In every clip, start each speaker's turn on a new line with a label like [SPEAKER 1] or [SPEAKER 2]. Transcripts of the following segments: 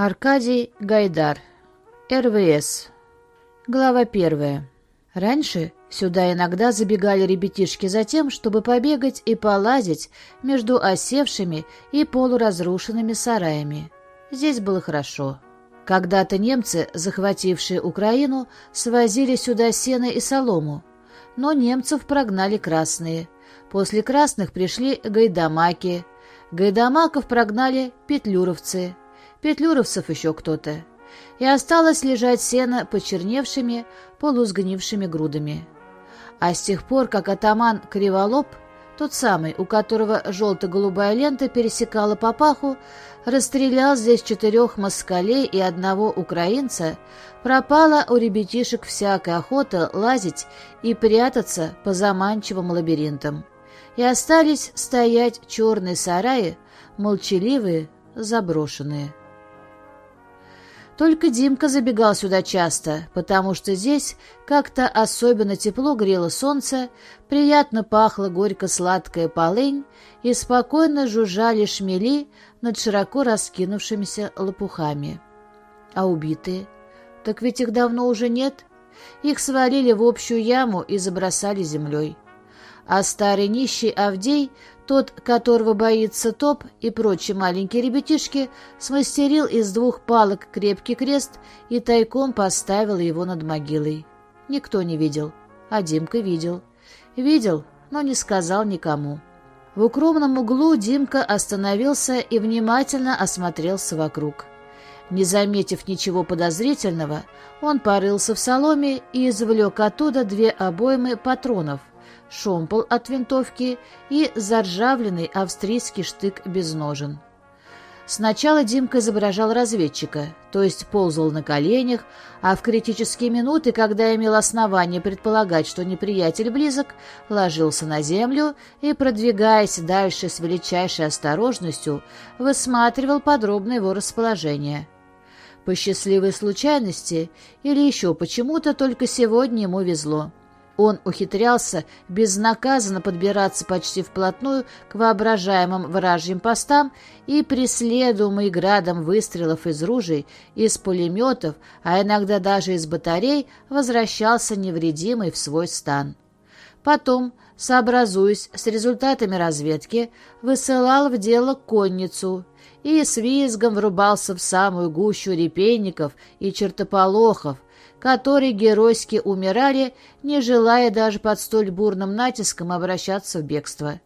[SPEAKER 1] Аркадий Гайдар. РВС. Глава первая. Раньше сюда иногда забегали ребятишки за тем, чтобы побегать и полазить между осевшими и полуразрушенными сараями. Здесь было хорошо. Когда-то немцы, захватившие Украину, свозили сюда сено и солому, но немцев прогнали красные. После красных пришли гайдамаки. Гайдамаков прогнали петлюровцы – петлюровцев еще кто-то, и осталось лежать сено почерневшими, полусгнившими грудами. А с тех пор, как атаман Криволоб, тот самый, у которого желто-голубая лента пересекала папаху, расстрелял здесь четырех москалей и одного украинца, пропала у ребятишек всякая охота лазить и прятаться по заманчивым лабиринтам. И остались стоять черные сараи, молчаливые, заброшенные. Только Димка забегал сюда часто, потому что здесь как-то особенно тепло грело солнце, приятно пахло горько-сладкая полынь и спокойно жужжали шмели над широко раскинувшимися лопухами. А убитые? Так ведь их давно уже нет. Их свалили в общую яму и забросали землей. А старый нищий Авдей тот, которого боится топ и прочие маленькие ребятишки, смастерил из двух палок крепкий крест и тайком поставил его над могилой. Никто не видел, а Димка видел. Видел, но не сказал никому. В укромном углу Димка остановился и внимательно осмотрелся вокруг. Не заметив ничего подозрительного, он порылся в соломе и извлек оттуда две обоймы патронов — шомпол от винтовки и заржавленный австрийский штык без ножен. Сначала Димка изображал разведчика, то есть ползал на коленях, а в критические минуты, когда имел основание предполагать, что неприятель близок, ложился на землю и, продвигаясь дальше с величайшей осторожностью, высматривал подробно его расположение. По счастливой случайности или еще почему-то только сегодня ему везло. Он ухитрялся безнаказанно подбираться почти вплотную к воображаемым вражьим постам и, преследуемый градом выстрелов из ружей, из пулеметов, а иногда даже из батарей, возвращался невредимый в свой стан. Потом, сообразуясь с результатами разведки, высылал в дело конницу и с визгом врубался в самую гущу репейников и чертополохов, которые геройски умирали, не желая даже под столь бурным натиском обращаться в бегство.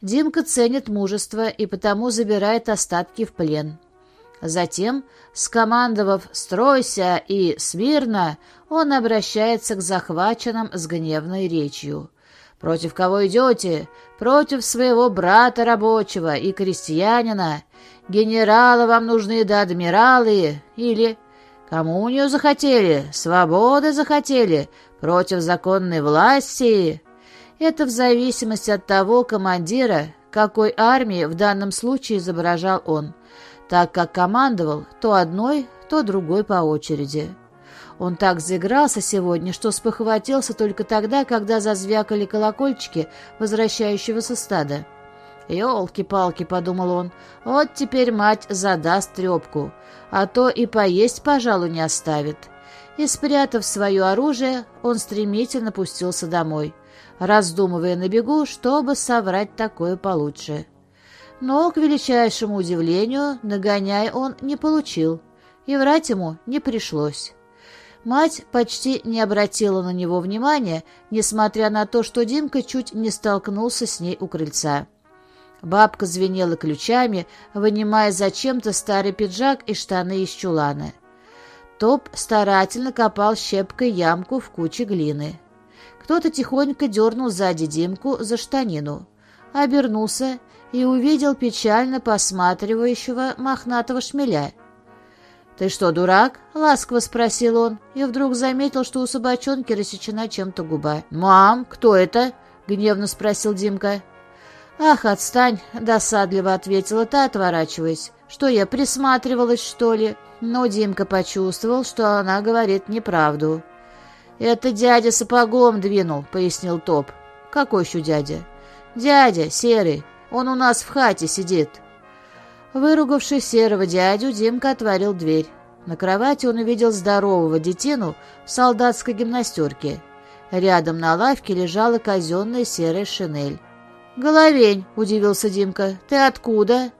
[SPEAKER 1] Димка ценит мужество и потому забирает остатки в плен. Затем, скомандовав «Стройся!» и «Смирно!», он обращается к захваченным с гневной речью. «Против кого идете? Против своего брата рабочего и крестьянина. Генералы вам нужны да адмиралы. Или Кому у нее захотели? Свободы захотели? Против законной власти? Это в зависимости от того командира, какой армии в данном случае изображал он, так как командовал то одной, то другой по очереди. Он так заигрался сегодня, что спохватился только тогда, когда зазвякали колокольчики возвращающегося стада. «Елки-палки», — подумал он, — «вот теперь мать задаст трепку, а то и поесть, пожалуй, не оставит». И, спрятав свое оружие, он стремительно пустился домой, раздумывая на бегу, чтобы соврать такое получше. Но, к величайшему удивлению, нагоняй он не получил, и врать ему не пришлось. Мать почти не обратила на него внимания, несмотря на то, что Димка чуть не столкнулся с ней у крыльца. Бабка звенела ключами, вынимая зачем-то старый пиджак и штаны из чулана. Топ старательно копал щепкой ямку в куче глины. Кто-то тихонько дернул сзади Димку за штанину, обернулся и увидел печально посматривающего мохнатого шмеля. «Ты что, дурак?» — ласково спросил он, и вдруг заметил, что у собачонки рассечена чем-то губа. «Мам, кто это?» — гневно спросил Димка. «Ах, отстань!» — досадливо ответила та, отворачиваясь. «Что я, присматривалась, что ли?» Но Димка почувствовал, что она говорит неправду. «Это дядя сапогом двинул», — пояснил Топ. «Какой еще дядя?» «Дядя, серый. Он у нас в хате сидит». Выругавший серого дядю, Димка отворил дверь. На кровати он увидел здорового детину в солдатской гимнастерке. Рядом на лавке лежала казенная серая шинель. «Головень!» — удивился Димка. «Ты откуда?»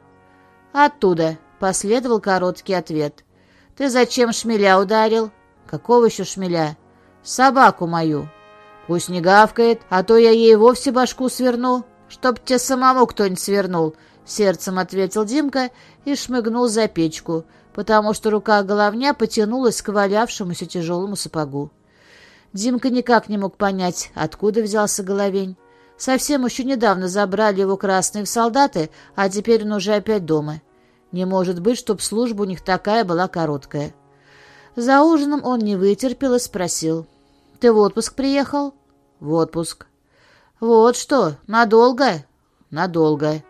[SPEAKER 1] «Оттуда», — последовал короткий ответ. «Ты зачем шмеля ударил?» «Какого еще шмеля?» «Собаку мою». «Пусть не гавкает, а то я ей вовсе башку сверну, чтоб тебе самому кто-нибудь свернул», — сердцем ответил Димка и шмыгнул за печку, потому что рука головня потянулась к валявшемуся тяжелому сапогу. Димка никак не мог понять, откуда взялся головень. Совсем еще недавно забрали его красные в солдаты, а теперь он уже опять дома. Не может быть, чтоб служба у них такая была короткая. За ужином он не вытерпел и спросил. «Ты в отпуск приехал?» «В отпуск». «Вот что, надолго?» «Надолго».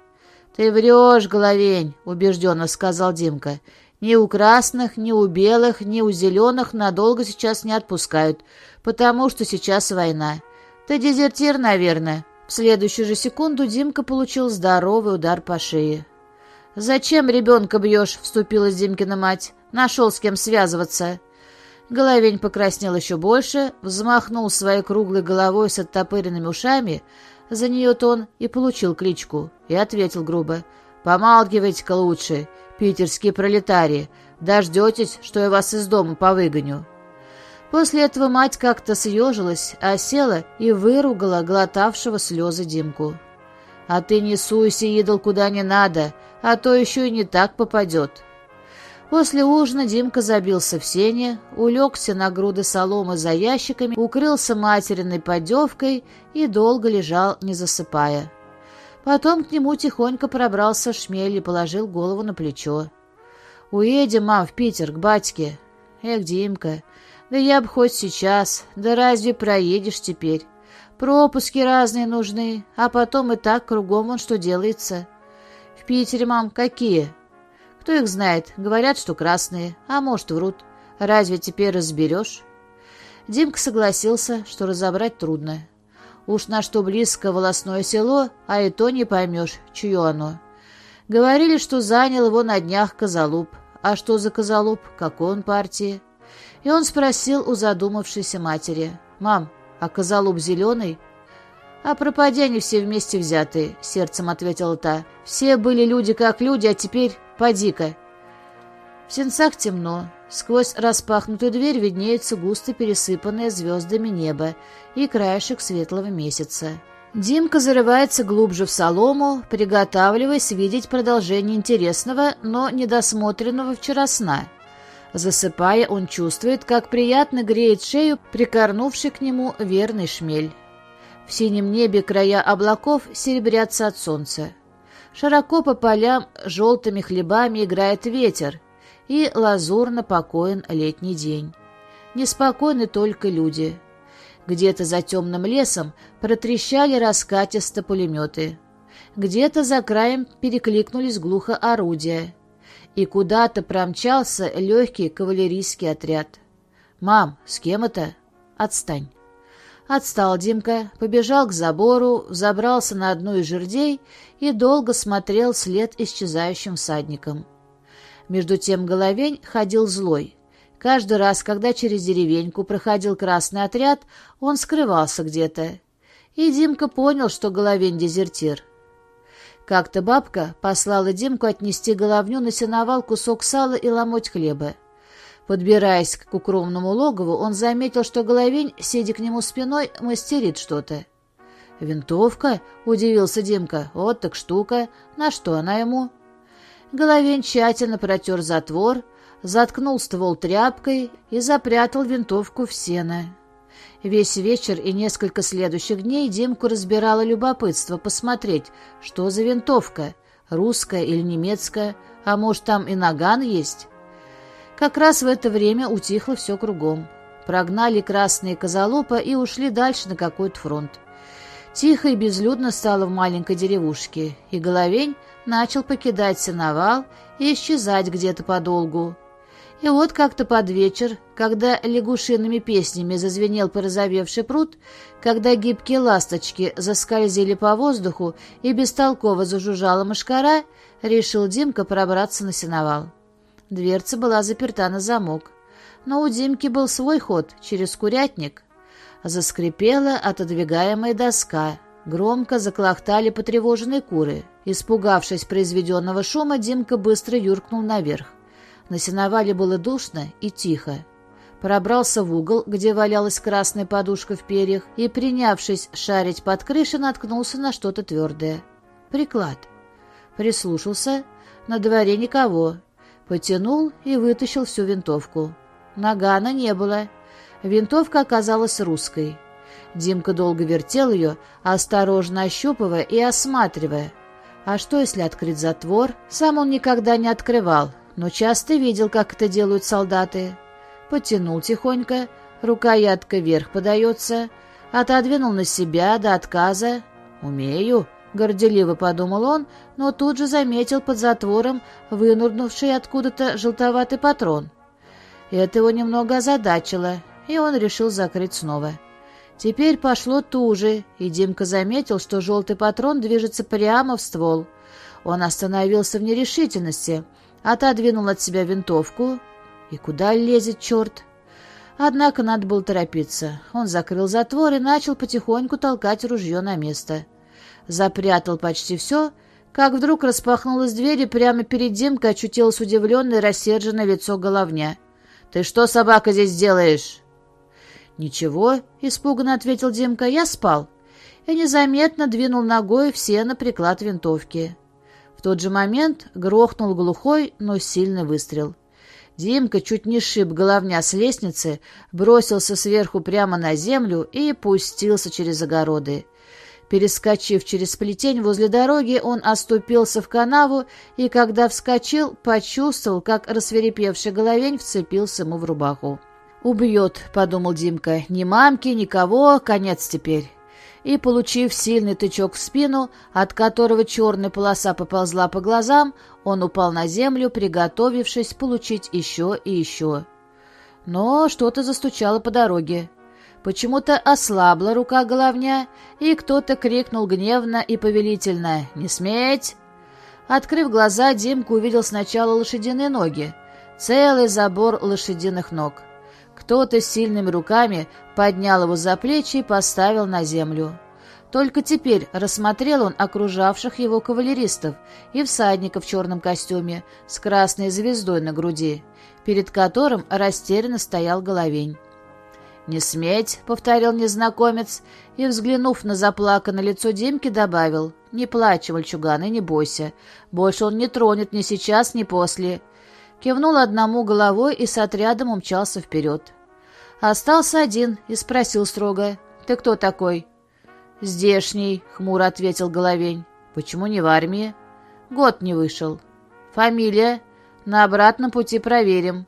[SPEAKER 1] «Ты врешь, головень», — убежденно сказал Димка. «Ни у красных, ни у белых, ни у зеленых надолго сейчас не отпускают, потому что сейчас война. Ты дезертир, наверное». Следующую же секунду Димка получил здоровый удар по шее. «Зачем ребенка бьешь?» — вступилась Димкина мать. «Нашел с кем связываться». Головень покраснел еще больше, взмахнул своей круглой головой с оттопыренными ушами, за нее-то он и получил кличку, и ответил грубо. «Помалкивайте-ка лучше, питерские пролетарии, дождетесь, что я вас из дома повыгоню». После этого мать как-то съежилась, осела и выругала глотавшего слезы Димку. «А ты не суйся, идол, куда не надо, а то еще и не так попадет». После ужина Димка забился в сене, улегся на груды соломы за ящиками, укрылся материной подевкой и долго лежал, не засыпая. Потом к нему тихонько пробрался шмель и положил голову на плечо. «Уедем, мам, в Питер, к батьке». «Эх, Димка, да я бы хоть сейчас, да разве проедешь теперь? Пропуски разные нужны, а потом и так кругом он что делается. В Питере, мам, какие? Кто их знает, говорят, что красные, а может врут. Разве теперь разберешь? Димка согласился, что разобрать трудно. Уж на что близко волосное село, а и то не поймешь, чье оно. Говорили, что занял его на днях Козалуб. А что за Козалуб? Какой он партии? И он спросил у задумавшейся матери. «Мам, а козалуб зеленый?» «А пропади они все вместе взятые», — сердцем ответила та. «Все были люди как люди, а теперь поди-ка». В сенцах темно. Сквозь распахнутую дверь виднеется густо пересыпанное звездами небо и краешек светлого месяца. Димка зарывается глубже в солому, приготавливаясь видеть продолжение интересного, но недосмотренного вчера сна — Засыпая, он чувствует, как приятно греет шею прикорнувший к нему верный шмель. В синем небе края облаков серебрятся от солнца. Широко по полям желтыми хлебами играет ветер, и лазурно покоен летний день. Неспокойны только люди. Где-то за темным лесом протрещали раскатисто пулеметы. Где-то за краем перекликнулись глухо орудия и куда-то промчался легкий кавалерийский отряд. «Мам, с кем это?» «Отстань». Отстал Димка, побежал к забору, забрался на одну из жердей и долго смотрел след исчезающим всадникам. Между тем Головень ходил злой. Каждый раз, когда через деревеньку проходил красный отряд, он скрывался где-то. И Димка понял, что Головень дезертир. Как-то бабка послала Димку отнести головню на сеновал кусок сала и ломоть хлеба. Подбираясь к укромному логову, он заметил, что головень, сидя к нему спиной, мастерит что-то. «Винтовка?» — удивился Димка. «Вот так штука. На что она ему?» Головень тщательно протер затвор, заткнул ствол тряпкой и запрятал винтовку в сено. Весь вечер и несколько следующих дней Димку разбирало любопытство посмотреть, что за винтовка, русская или немецкая, а может там и наган есть. Как раз в это время утихло все кругом. Прогнали красные козолопа и ушли дальше на какой-то фронт. Тихо и безлюдно стало в маленькой деревушке, и Головень начал покидать сеновал и исчезать где-то подолгу. И вот как-то под вечер, когда лягушиными песнями зазвенел порозовевший пруд, когда гибкие ласточки заскользили по воздуху и бестолково зажужжала мошкара, решил Димка пробраться на сеновал. Дверца была заперта на замок. Но у Димки был свой ход через курятник. Заскрипела отодвигаемая доска. Громко заклохтали потревоженные куры. Испугавшись произведенного шума, Димка быстро юркнул наверх. На сеновале было душно и тихо. Пробрался в угол, где валялась красная подушка в перьях, и, принявшись шарить под крышей, наткнулся на что-то твердое. Приклад. Прислушался. На дворе никого. Потянул и вытащил всю винтовку. Нагана не было. Винтовка оказалась русской. Димка долго вертел ее, осторожно ощупывая и осматривая. А что, если открыть затвор? Сам он никогда не открывал, но часто видел, как это делают солдаты. Потянул тихонько, рукоятка вверх подается, отодвинул на себя до отказа. «Умею», — горделиво подумал он, но тут же заметил под затвором вынурнувший откуда-то желтоватый патрон. Это его немного озадачило, и он решил закрыть снова. Теперь пошло туже, и Димка заметил, что желтый патрон движется прямо в ствол. Он остановился в нерешительности — отодвинул от себя винтовку. И куда лезет черт? Однако надо было торопиться. Он закрыл затвор и начал потихоньку толкать ружье на место. Запрятал почти все, как вдруг распахнулась дверь, и прямо перед Димкой очутилось удивленное рассерженное лицо головня. «Ты что, собака, здесь делаешь?» «Ничего», — испуганно ответил Димка, — «я спал» и незаметно двинул ногой в сено приклад винтовки. В тот же момент грохнул глухой, но сильный выстрел. Димка чуть не шиб головня с лестницы, бросился сверху прямо на землю и пустился через огороды. Перескочив через плетень возле дороги, он оступился в канаву и, когда вскочил, почувствовал, как рассверепевший головень вцепился ему в рубаху. «Убьет», — подумал Димка, — «ни мамки, никого, конец теперь» и, получив сильный тычок в спину, от которого черная полоса поползла по глазам, он упал на землю, приготовившись получить еще и еще. Но что-то застучало по дороге. Почему-то ослабла рука головня, и кто-то крикнул гневно и повелительно «Не сметь!». Открыв глаза, Димка увидел сначала лошадиные ноги, целый забор лошадиных ног. Кто-то сильными руками поднял его за плечи и поставил на землю. Только теперь рассмотрел он окружавших его кавалеристов и всадника в черном костюме с красной звездой на груди, перед которым растерянно стоял головень. «Не сметь», — повторил незнакомец, и, взглянув на заплаканное лицо Димки, добавил, «Не плачь, мальчуган, и не бойся. Больше он не тронет ни сейчас, ни после кивнул одному головой и с отрядом умчался вперед. Остался один и спросил строго, «Ты кто такой?» «Здешний», — хмуро ответил Головень. «Почему не в армии?» «Год не вышел». «Фамилия?» «На обратном пути проверим».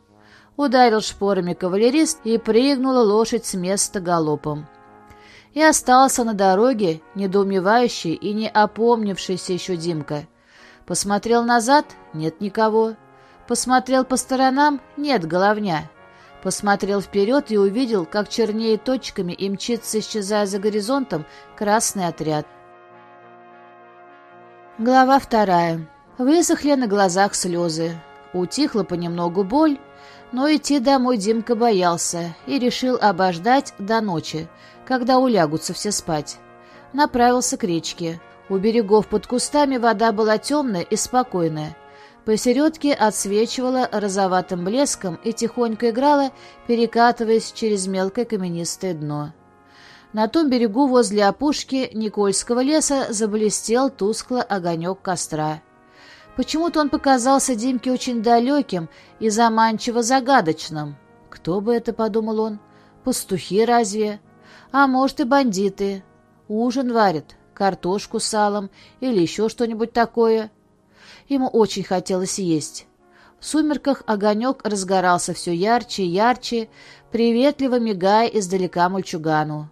[SPEAKER 1] Ударил шпорами кавалерист и прыгнула лошадь с места галопом. И остался на дороге, недоумевающий и не опомнившийся еще Димка. Посмотрел назад — нет никого. Посмотрел по сторонам — нет головня. Посмотрел вперед и увидел, как чернеет точками и мчится, исчезая за горизонтом, красный отряд. Глава вторая. Высохли на глазах слезы. Утихла понемногу боль, но идти домой Димка боялся и решил обождать до ночи, когда улягутся все спать. Направился к речке. У берегов под кустами вода была темная и спокойная. Посередке отсвечивала розоватым блеском и тихонько играла, перекатываясь через мелкое каменистое дно. На том берегу возле опушки Никольского леса заблестел тускло огонек костра. Почему-то он показался Димке очень далеким и заманчиво загадочным. Кто бы это, подумал он, пастухи разве? А может и бандиты. Ужин варят, картошку с салом или еще что-нибудь такое. Ему очень хотелось есть. В сумерках огонек разгорался все ярче и ярче, приветливо мигая издалека мальчугану.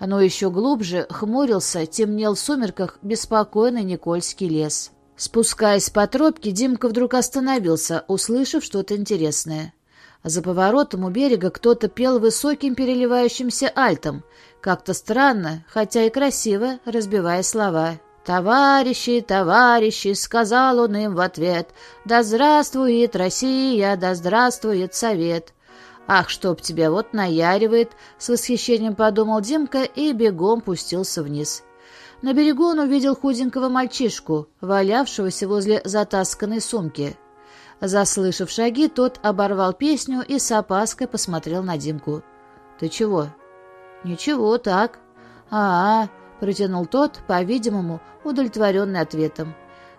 [SPEAKER 1] Но еще глубже хмурился, темнел в сумерках беспокойный Никольский лес. Спускаясь по тропке, Димка вдруг остановился, услышав что-то интересное. За поворотом у берега кто-то пел высоким переливающимся альтом, как-то странно, хотя и красиво, разбивая слова. «Товарищи, товарищи!» — сказал он им в ответ. «Да здравствует Россия, да здравствует Совет!» «Ах, чтоб тебя вот наяривает!» — с восхищением подумал Димка и бегом пустился вниз. На берегу он увидел худенького мальчишку, валявшегося возле затасканной сумки. Заслышав шаги, тот оборвал песню и с опаской посмотрел на Димку. «Ты чего?» «Ничего, так». «А-а», — протянул тот, по-видимому, удовлетворенный ответом.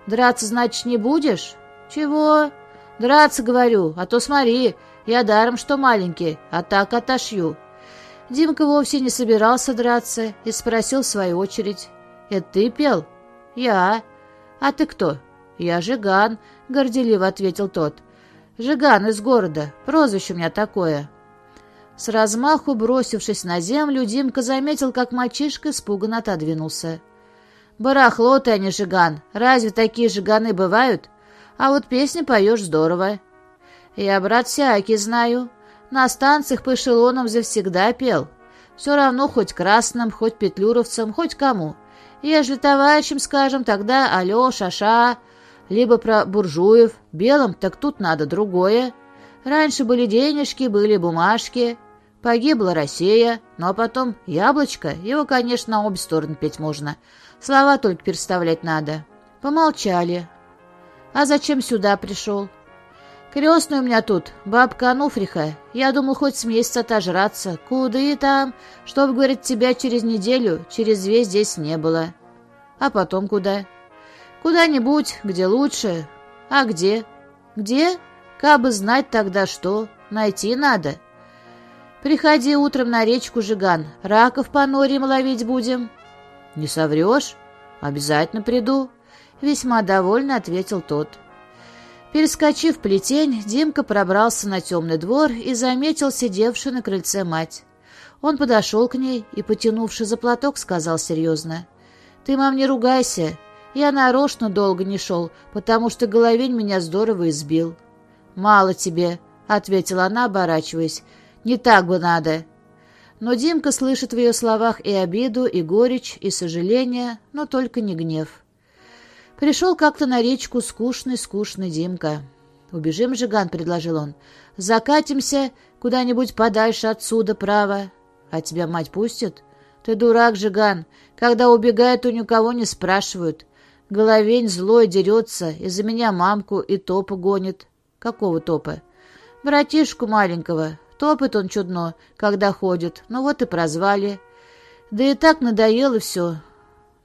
[SPEAKER 1] «Драться, значит, не будешь?» «Чего?» «Драться, говорю, а то смотри, я даром что маленький, а так отошью». Димка вовсе не собирался драться и спросил в свою очередь. «Это ты пел?» «Я». «А ты кто?» «Я Жиган», — горделиво ответил тот. «Жиган из города. Прозвище у меня такое». С размаху бросившись на землю, Димка заметил, как мальчишка испуганно отодвинулся. «Барахло ты, а не Жиган. Разве такие Жиганы бывают? А вот песни поешь здорово». «Я, брат, всякий знаю. На станциях по эшелонам завсегда пел. Все равно хоть красным, хоть петлюровцам, хоть кому. Ежели товарищам скажем, тогда алло, шаша, либо про буржуев, белым, так тут надо другое. Раньше были денежки, были бумажки. Погибла Россия, ну а потом яблочко, его, конечно, на обе стороны петь можно. Слова только переставлять надо. Помолчали. А зачем сюда пришел? Крестный у меня тут, бабка Ануфриха. Я думал, хоть с месяца отожраться. И там, чтоб, говорит, тебя через неделю, через две здесь не было. А потом куда? Куда-нибудь, где лучше. А где? Где? Кабы знать тогда что. Найти надо. Приходи утром на речку Жиган. Раков по норям ловить будем. Не соврешь? Обязательно приду. Весьма довольно ответил тот. Перескочив плетень, Димка пробрался на темный двор и заметил сидевшую на крыльце мать. Он подошел к ней и, потянувши за платок, сказал серьезно. «Ты, мам, не ругайся. Я нарочно долго не шел, потому что Головень меня здорово избил». «Мало тебе», — ответила она, оборачиваясь. «Не так бы надо». Но Димка слышит в ее словах и обиду, и горечь, и сожаление, но только не гнев. Пришел как-то на речку скучный-скучный Димка. «Убежим, Жиган», — предложил он. «Закатимся куда-нибудь подальше отсюда, право. А тебя мать пустит?» «Ты дурак, Жиган. Когда убегают, у никого не спрашивают. Головень злой дерется, из-за меня мамку и топа гонит». «Какого топа?» «Братишку маленького. Топит он чудно, когда ходит. Ну вот и прозвали. Да и так надоело все.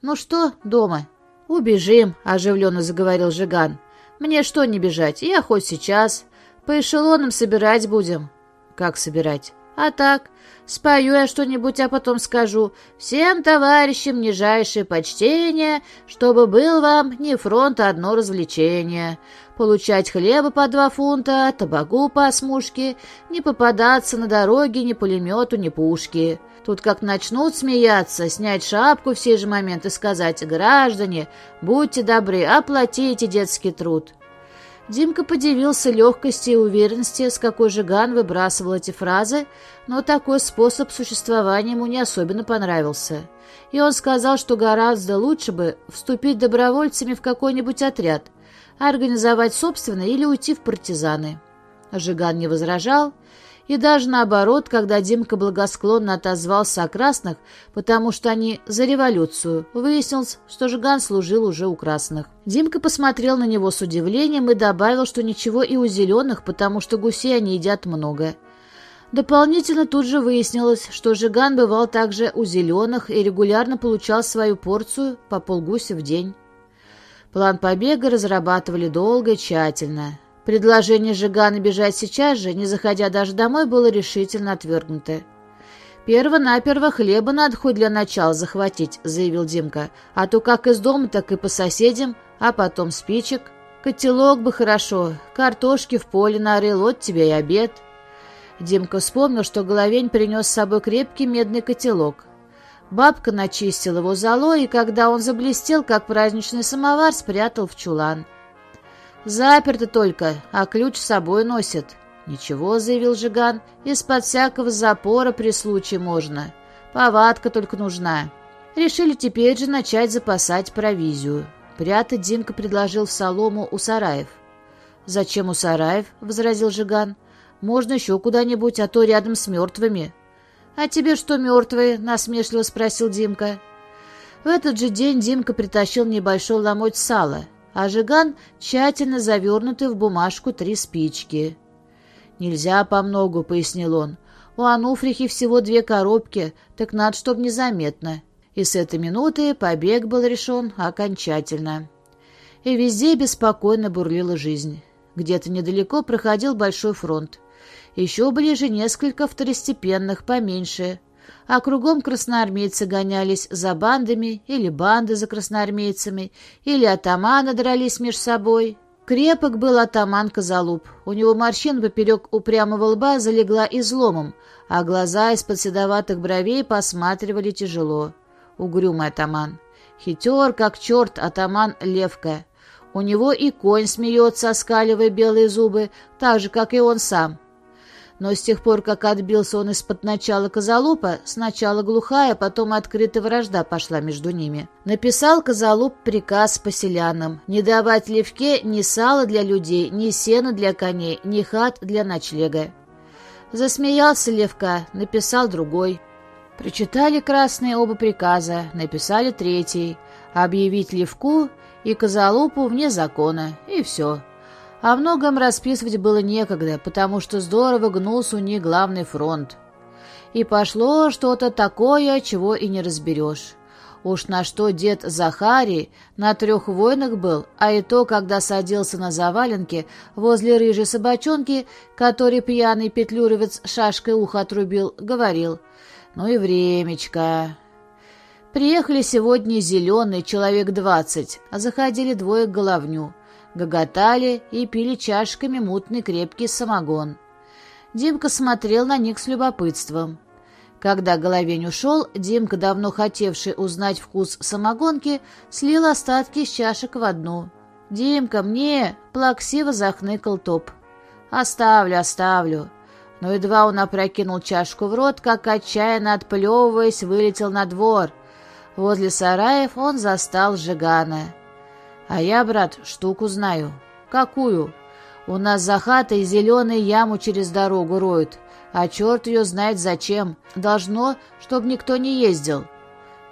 [SPEAKER 1] Ну что, дома?» «Убежим», — оживленно заговорил Жиган. «Мне что не бежать? Я хоть сейчас. По эшелонам собирать будем». «Как собирать?» «А так, спою я что-нибудь, а потом скажу. Всем товарищам нижайшее почтение, чтобы был вам не фронт, а одно развлечение. Получать хлеба по два фунта, табаку по смушке, не попадаться на дороге ни пулемету, ни пушки». Тут как начнут смеяться, снять шапку в сей же момент и сказать «Граждане, будьте добры, оплатите детский труд». Димка подивился легкости и уверенности, с какой Жиган выбрасывал эти фразы, но такой способ существования ему не особенно понравился. И он сказал, что гораздо лучше бы вступить добровольцами в какой-нибудь отряд, организовать собственный или уйти в партизаны. Жиган не возражал, и даже наоборот, когда Димка благосклонно отозвался о красных, потому что они за революцию, выяснилось, что Жиган служил уже у красных. Димка посмотрел на него с удивлением и добавил, что ничего и у зеленых, потому что гусей они едят много. Дополнительно тут же выяснилось, что Жиган бывал также у зеленых и регулярно получал свою порцию по полгуся в день. План побега разрабатывали долго и тщательно. Предложение Жигана бежать сейчас же, не заходя даже домой, было решительно отвергнуто. «Перво-наперво хлеба надо хоть для начала захватить», — заявил Димка. «А то как из дома, так и по соседям, а потом спичек. Котелок бы хорошо, картошки в поле нарыл, вот тебе и обед». Димка вспомнил, что Головень принес с собой крепкий медный котелок. Бабка начистила его золой, и когда он заблестел, как праздничный самовар, спрятал в чулан. «Заперто только, а ключ с собой носит». «Ничего», — заявил Жиган, — «из-под всякого запора при случае можно. Повадка только нужна». Решили теперь же начать запасать провизию. Прятать Димка предложил в солому у сараев. «Зачем у сараев?» — возразил Жиган. «Можно еще куда-нибудь, а то рядом с мертвыми». «А тебе что, мертвые?» — насмешливо спросил Димка. В этот же день Димка притащил небольшой ломоть сала, а Жиган тщательно завернутый в бумажку три спички. «Нельзя по многу», — пояснил он. «У Ануфрихи всего две коробки, так надо, чтоб незаметно». И с этой минуты побег был решен окончательно. И везде беспокойно бурлила жизнь. Где-то недалеко проходил большой фронт. Еще ближе несколько второстепенных, поменьше. А кругом красноармейцы гонялись за бандами, или банды за красноармейцами, или атаманы дрались между собой. Крепок был атаман Козалуб. У него морщин поперек упрямого лба залегла изломом, а глаза из-под седоватых бровей посматривали тяжело. Угрюмый атаман. Хитер, как черт, атаман Левка. У него и конь смеется, оскаливая белые зубы, так же, как и он сам. Но с тех пор, как отбился он из-под начала Козалупа, сначала глухая, потом открытая вражда пошла между ними. Написал Козалуп приказ поселянам не давать Левке ни сала для людей, ни сена для коней, ни хат для ночлега. Засмеялся Левка, написал другой. Прочитали красные оба приказа, написали третий — объявить Левку и Козалупу вне закона, и все. О многом расписывать было некогда, потому что здорово гнулся у них главный фронт. И пошло что-то такое, чего и не разберешь. Уж на что дед Захарий на трех войнах был, а и то, когда садился на заваленке возле рыжей собачонки, который пьяный петлюровец шашкой ухо отрубил, говорил «Ну и времечко». Приехали сегодня зеленые, человек двадцать, а заходили двое к головню гоготали и пили чашками мутный крепкий самогон. Димка смотрел на них с любопытством. Когда Головень ушел, Димка, давно хотевший узнать вкус самогонки, слил остатки из чашек в одну. «Димка, мне!» — плаксиво захныкал топ. «Оставлю, оставлю». Но едва он опрокинул чашку в рот, как, отчаянно отплевываясь, вылетел на двор. Возле сараев он застал Жигана. А я, брат, штуку знаю. Какую? У нас за хатой зеленую яму через дорогу роют, а черт ее знает зачем. Должно, чтоб никто не ездил.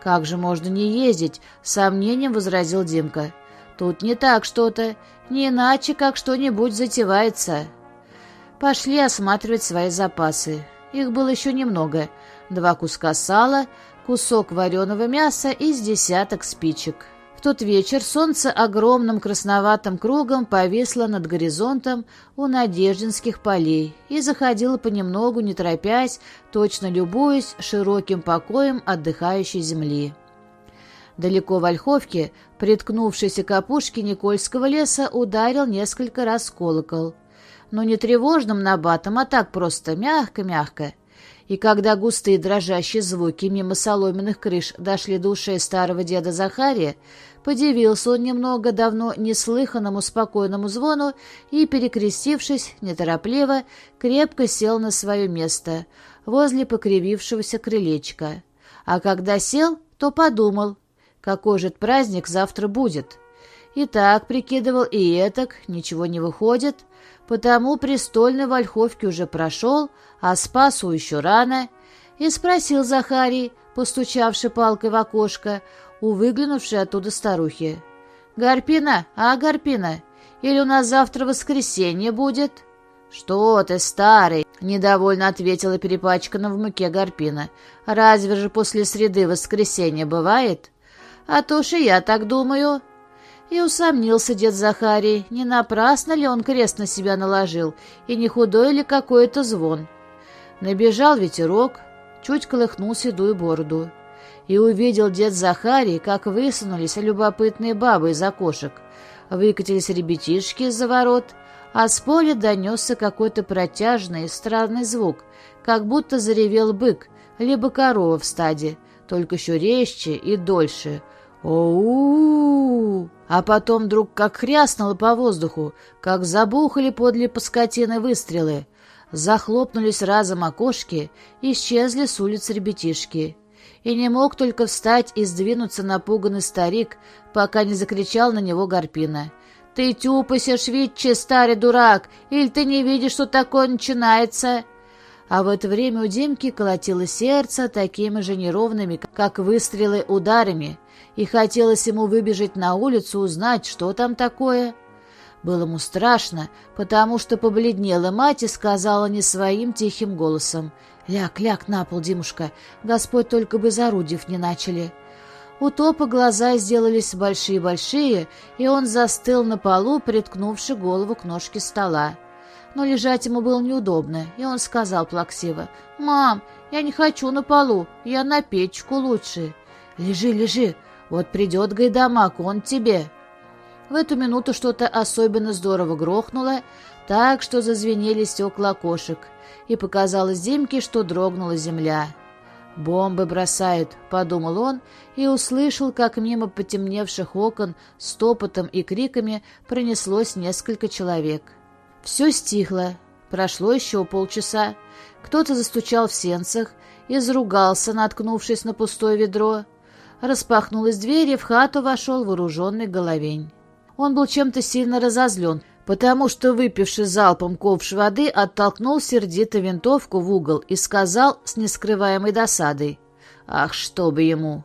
[SPEAKER 1] Как же можно не ездить? Сомнением возразил Димка. Тут не так что-то, не иначе, как что-нибудь затевается. Пошли осматривать свои запасы. Их было еще немного. Два куска сала, кусок вареного мяса и с десяток спичек. В тот вечер солнце огромным красноватым кругом повисло над горизонтом у Надеждинских полей и заходило понемногу, не торопясь, точно любуясь широким покоем отдыхающей земли. Далеко в Ольховке, приткнувшийся к опушке Никольского леса, ударил несколько раз колокол. Но не тревожным набатом, а так просто мягко-мягко. И когда густые дрожащие звуки мимо соломенных крыш дошли до ушей старого деда Захария, Подивился он немного давно неслыханному спокойному звону и, перекрестившись, неторопливо, крепко сел на свое место возле покривившегося крылечка. А когда сел, то подумал, какой же праздник завтра будет. И так прикидывал и этак, ничего не выходит, потому престольный в Ольховке уже прошел, а Спасу еще рано, и спросил Захарий, постучавший палкой в окошко, у выглянувшей оттуда старухи. «Гарпина, а, Гарпина, или у нас завтра воскресенье будет?» «Что ты, старый?» — недовольно ответила перепачкана в муке Гарпина. «Разве же после среды воскресенье бывает?» «А то уж и я так думаю». И усомнился дед Захарий, не напрасно ли он крест на себя наложил, и не худой ли какой-то звон. Набежал ветерок, чуть колыхнул седую бороду и увидел дед Захарий, как высунулись любопытные бабы из окошек. Выкатились ребятишки из-за ворот, а с поля донесся какой-то протяжный странный звук, как будто заревел бык, либо корова в стаде, только еще резче и дольше. Оу! А потом вдруг как хряснуло по воздуху, как забухали подле паскотины выстрелы. Захлопнулись разом окошки, исчезли с улицы ребятишки. И не мог только встать и сдвинуться напуганный старик, пока не закричал на него Гарпина. «Ты тюпайся, швидче, старый дурак, или ты не видишь, что такое начинается?» А в это время у Димки колотилось сердце такими же неровными, как выстрелы ударами, и хотелось ему выбежать на улицу, узнать, что там такое. Было ему страшно, потому что побледнела мать и сказала не своим тихим голосом. «Ляг, ляг на пол, Димушка, Господь только бы зарудив не начали». У Топа глаза сделались большие-большие, и он застыл на полу, приткнувши голову к ножке стола. Но лежать ему было неудобно, и он сказал плаксиво, «Мам, я не хочу на полу, я на печку лучше». «Лежи, лежи, вот придет Гайдамак, он тебе». В эту минуту что-то особенно здорово грохнуло, так что зазвенели стекла окошек, и показалось Димке, что дрогнула земля. «Бомбы бросают», — подумал он, и услышал, как мимо потемневших окон с топотом и криками пронеслось несколько человек. Все стихло. Прошло еще полчаса. Кто-то застучал в сенцах, изругался, наткнувшись на пустое ведро. Распахнулась дверь, и в хату вошел вооруженный головень. Он был чем-то сильно разозлен, потому что, выпивший залпом ковш воды, оттолкнул сердито винтовку в угол и сказал с нескрываемой досадой. «Ах, что бы ему!»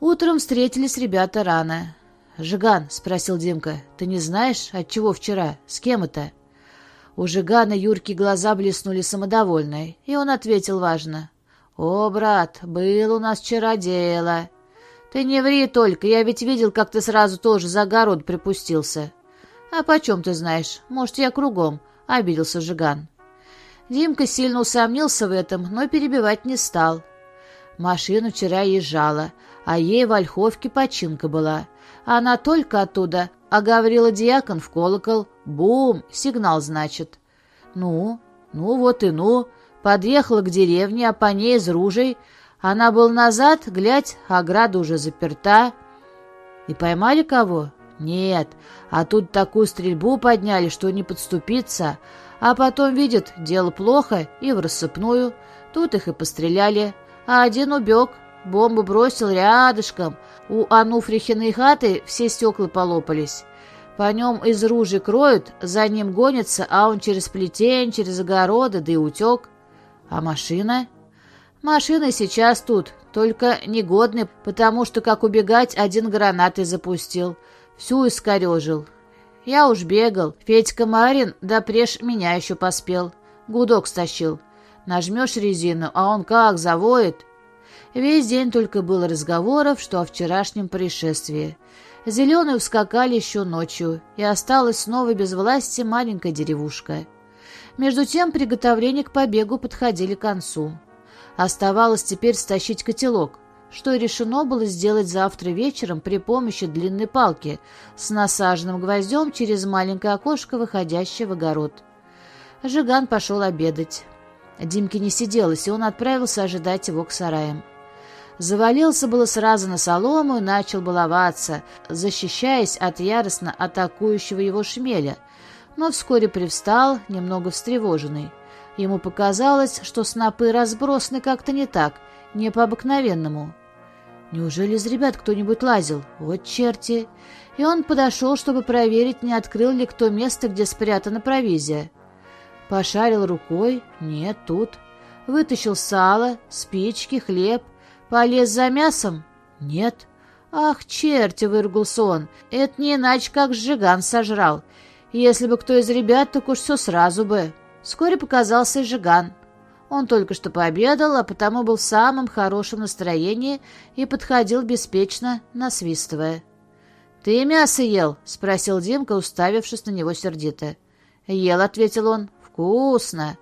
[SPEAKER 1] Утром встретились ребята рано. «Жиган», — спросил Димка, — «ты не знаешь, от чего вчера? С кем это?» У Жигана Юрки глаза блеснули самодовольно, и он ответил важно. «О, брат, был у нас вчера дело. Ты не ври только, я ведь видел, как ты сразу тоже за огород припустился». «А почем ты знаешь? Может, я кругом?» — обиделся Жиган. Димка сильно усомнился в этом, но перебивать не стал. Машина вчера езжала, а ей в Ольховке починка была. Она только оттуда, а Гаврила Дьякон в колокол. Бум! Сигнал, значит. Ну, ну вот и ну. Подъехала к деревне, а по ней из ружей. Она был назад, глядь, ограда уже заперта. И поймали кого? Нет, а тут такую стрельбу подняли, что не подступиться. А потом видят, дело плохо, и в рассыпную. Тут их и постреляли. А один убег, бомбу бросил рядышком. У Ануфрихиной хаты все стекла полопались. По нем из ружей кроют, за ним гонятся, а он через плетень, через огороды, да и утек. А машина? Машина сейчас тут, только негодный, потому что, как убегать, один гранатой запустил — всю искорежил. Я уж бегал, Федька Марин да преж меня еще поспел. Гудок стащил. Нажмешь резину, а он как завоет. Весь день только было разговоров, что о вчерашнем происшествии. Зеленые ускакали еще ночью, и осталась снова без власти маленькая деревушка. Между тем приготовления к побегу подходили к концу. Оставалось теперь стащить котелок что решено было сделать завтра вечером при помощи длинной палки с насаженным гвоздем через маленькое окошко, выходящее в огород. Жиган пошел обедать. Димке не сиделось, и он отправился ожидать его к сараям. Завалился было сразу на солому и начал баловаться, защищаясь от яростно атакующего его шмеля, но вскоре привстал, немного встревоженный. Ему показалось, что снопы разбросаны как-то не так, не по-обыкновенному. Неужели из ребят кто-нибудь лазил? Вот черти! И он подошел, чтобы проверить, не открыл ли кто место, где спрятана провизия. Пошарил рукой. Нет, тут. Вытащил сало, спички, хлеб. Полез за мясом. Нет. Ах, черти, выругался он. Это не иначе, как сжиган сожрал. Если бы кто из ребят, так уж все сразу бы. Вскоре показался жиган. Он только что пообедал, а потому был в самом хорошем настроении и подходил беспечно, насвистывая. «Ты мясо ел?» — спросил Димка, уставившись на него сердито. «Ел», — ответил он. «Вкусно».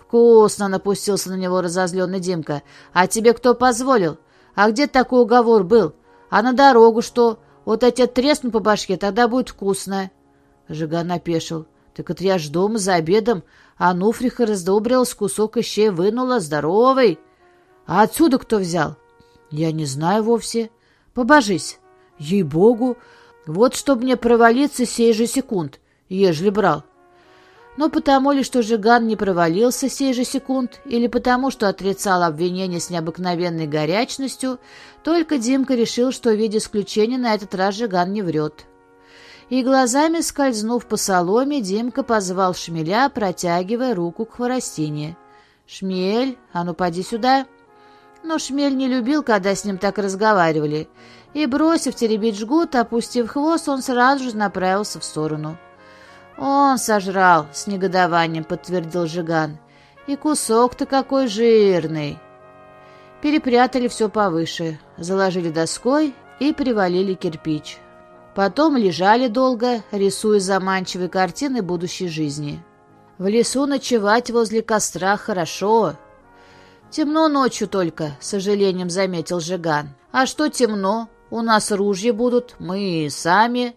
[SPEAKER 1] «Вкусно!» — напустился на него разозленный Димка. «А тебе кто позволил? А где такой уговор был? А на дорогу что? Вот эти треснут по башке, тогда будет вкусно». Жиган опешил. «Так это я ж дома за обедом, а Нуфриха раздобрилась, кусок ищей вынула, здоровый. А отсюда кто взял? Я не знаю вовсе. Побожись. Ей-богу, вот чтоб мне провалиться сей же секунд, ежели брал. Но потому ли, что Жиган не провалился сей же секунд, или потому, что отрицал обвинение с необыкновенной горячностью, только Димка решил, что в виде исключения на этот раз Жиган не врет. И глазами скользнув по соломе, Димка позвал Шмеля, протягивая руку к хворостине. «Шмель, а ну поди сюда!» Но Шмель не любил, когда с ним так разговаривали, и, бросив теребить жгут, опустив хвост, он сразу же направился в сторону. «Он сожрал», — с негодованием подтвердил Жиган. «И кусок-то какой жирный!» Перепрятали все повыше, заложили доской и привалили кирпич. Потом лежали долго, рисуя заманчивые картины будущей жизни. В лесу ночевать возле костра хорошо. Темно ночью только, с сожалением заметил Жиган. А что темно? У нас ружья будут, мы сами.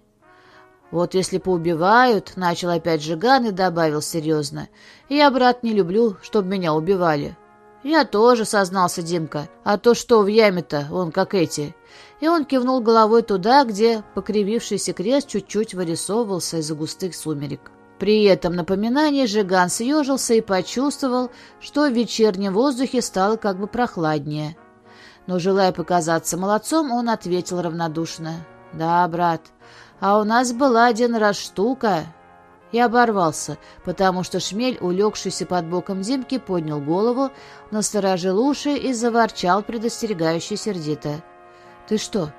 [SPEAKER 1] «Вот если поубивают», — начал опять Жиган и добавил серьезно, «я, брат, не люблю, чтобы меня убивали». «Я тоже», — сознался Димка, «а то что в яме-то, он как эти». И он кивнул головой туда, где покривившийся крест чуть-чуть вырисовывался из-за густых сумерек. При этом напоминании Жиган съежился и почувствовал, что в вечернем воздухе стало как бы прохладнее. Но, желая показаться молодцом, он ответил равнодушно. «Да, брат, а у нас была один раз штука. И оборвался, потому что шмель, улегшийся под боком Димки, поднял голову, насторожил уши и заворчал предостерегающе сердито. «Ты что?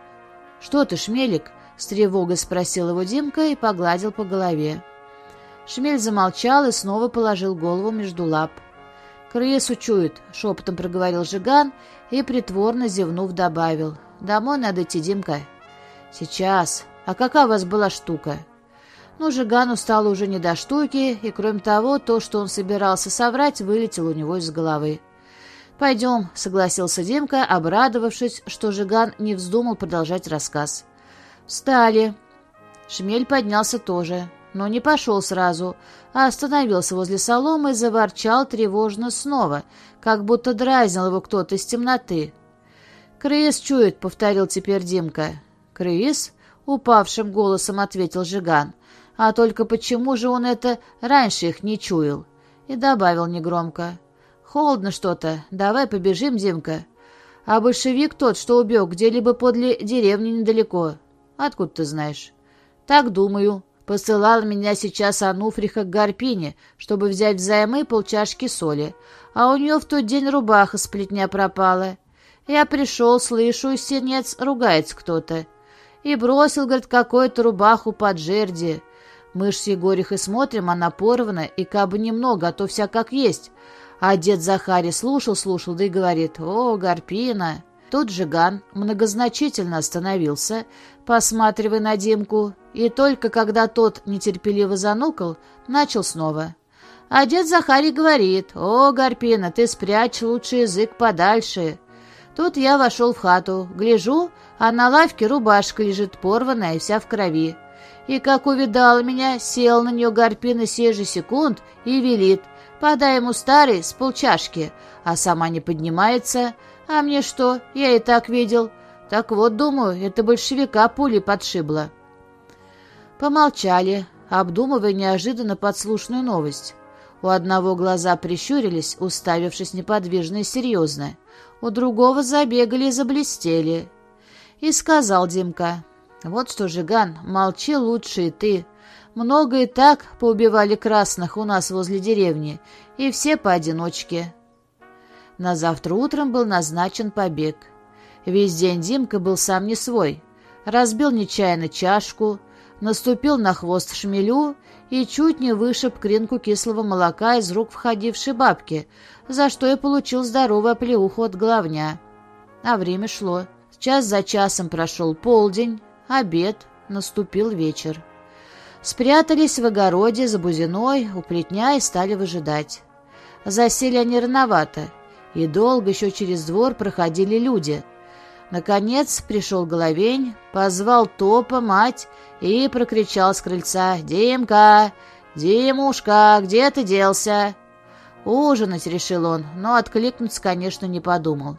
[SPEAKER 1] Что ты, шмелик?» — с тревогой спросил его Димка и погладил по голове. Шмель замолчал и снова положил голову между лап. «Крысу чует», — шепотом проговорил Жиган и, притворно зевнув, добавил. «Домой надо идти, Димка». «Сейчас», «А какая у вас была штука?» Ну, Жигану стало уже не до штуки, и, кроме того, то, что он собирался соврать, вылетело у него из головы. «Пойдем», — согласился Димка, обрадовавшись, что Жиган не вздумал продолжать рассказ. «Встали». Шмель поднялся тоже, но не пошел сразу, а остановился возле соломы и заворчал тревожно снова, как будто дразнил его кто-то из темноты. «Крыс чует», — повторил теперь Димка. «Крыс?» — упавшим голосом ответил Жиган. «А только почему же он это раньше их не чуял?» И добавил негромко. «Холодно что-то. Давай побежим, Димка. А большевик тот, что убег, где-либо подле деревни недалеко. Откуда ты знаешь?» «Так думаю. Посылал меня сейчас Ануфриха к Гарпине, чтобы взять взаймы полчашки соли. А у нее в тот день рубаха с плетня пропала. Я пришел, слышу, синец ругается кто-то и бросил, говорит, какую-то рубаху под жерди. Мы ж с Егорихой смотрим, она порвана, и кабы немного, а то вся как есть. А дед Захарий слушал-слушал, да и говорит, «О, Гарпина!» Тут Жиган многозначительно остановился, посматривая на Димку, и только когда тот нетерпеливо занукал, начал снова. А дед Захарий говорит, «О, Гарпина, ты спрячь лучше язык подальше». Тут я вошел в хату, гляжу, а на лавке рубашка лежит порванная и вся в крови. И как увидал меня, сел на нее Гарпина сей же секунд и велит, подай ему старый с полчашки, а сама не поднимается. А мне что, я и так видел. Так вот, думаю, это большевика пули подшибло. Помолчали, обдумывая неожиданно подслушную новость. У одного глаза прищурились, уставившись неподвижно и серьезно. У другого забегали и заблестели. И сказал Димка, «Вот что, Жиган, молчи лучше и ты. Много и так поубивали красных у нас возле деревни, и все поодиночке». На завтра утром был назначен побег. Весь день Димка был сам не свой. Разбил нечаянно чашку, наступил на хвост шмелю и чуть не вышиб кринку кислого молока из рук входившей бабки, за что и получил здоровую оплеуху от головня. А время шло. Час за часом прошел полдень, обед, наступил вечер. Спрятались в огороде за бузиной у плетня и стали выжидать. Засели они рановато, и долго еще через двор проходили люди. Наконец пришел Головень, позвал Топа, мать, и прокричал с крыльца «Димка! Димушка, где ты делся?» Ужинать решил он, но откликнуться, конечно, не подумал.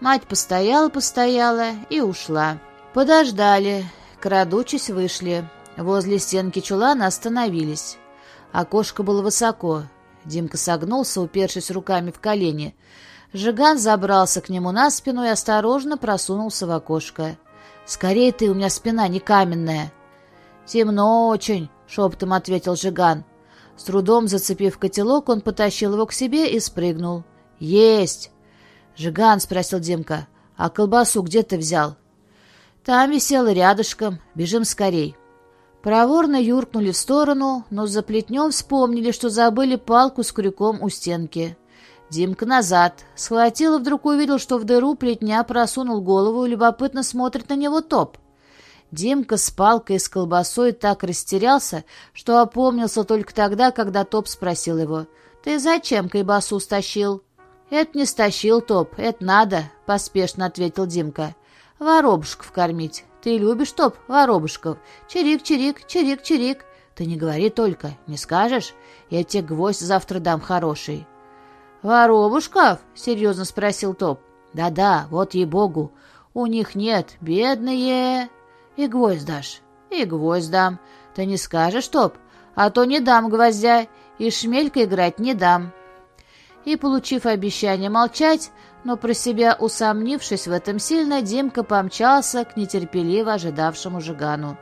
[SPEAKER 1] Мать постояла-постояла и ушла. Подождали, крадучись вышли. Возле стенки чулана остановились. Окошко было высоко. Димка согнулся, упершись руками в колени. Жиган забрался к нему на спину и осторожно просунулся в окошко. «Скорей ты, у меня спина не каменная». «Темно очень», — шепотом ответил Жиган. С трудом зацепив котелок, он потащил его к себе и спрыгнул. «Есть!» «Жиган», — спросил Димка, — «а колбасу где ты взял?» «Там висела рядышком. Бежим скорей». Проворно юркнули в сторону, но за плетнем вспомнили, что забыли палку с крюком у стенки. Димка назад. Схватил и вдруг увидел, что в дыру плетня просунул голову и любопытно смотрит на него топ. Димка с палкой и с колбасой так растерялся, что опомнился только тогда, когда топ спросил его. «Ты зачем колбасу стащил?» «Это не стащил, топ, это надо», — поспешно ответил Димка. «Воробушков кормить. Ты любишь, топ, воробушков? Чирик-чирик, чирик-чирик. Ты не говори только, не скажешь? Я тебе гвоздь завтра дам хороший». «Воробушков?» — серьезно спросил топ. «Да-да, вот ей-богу. У них нет, бедные...» «И гвоздь дашь?» «И гвоздь дам. Ты не скажешь, топ? А то не дам гвоздя, и шмелька играть не дам». И, получив обещание молчать, но про себя усомнившись в этом сильно, Димка помчался к нетерпеливо ожидавшему Жигану.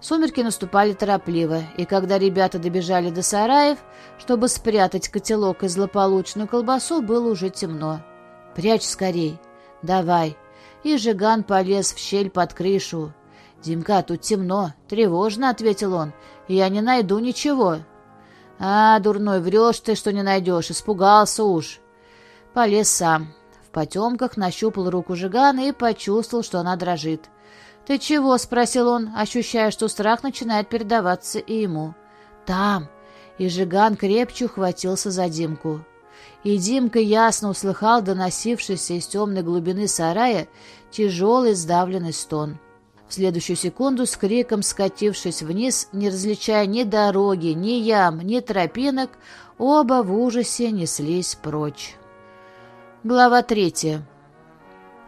[SPEAKER 1] Сумерки наступали торопливо, и когда ребята добежали до сараев, чтобы спрятать котелок и злополучную колбасу, было уже темно. «Прячь скорей!» «Давай!» И Жиган полез в щель под крышу. «Димка, тут темно, тревожно», — ответил он. «Я не найду ничего». «А, дурной, врешь ты, что не найдешь, испугался уж». Полез сам. В потемках нащупал руку Жигана и почувствовал, что она дрожит. «Ты чего?» — спросил он, ощущая, что страх начинает передаваться и ему. «Там!» И Жиган крепче ухватился за Димку. И Димка ясно услыхал доносившийся из темной глубины сарая тяжелый сдавленный стон. В следующую секунду с криком скатившись вниз, не различая ни дороги, ни ям, ни тропинок, оба в ужасе неслись прочь. Глава третья.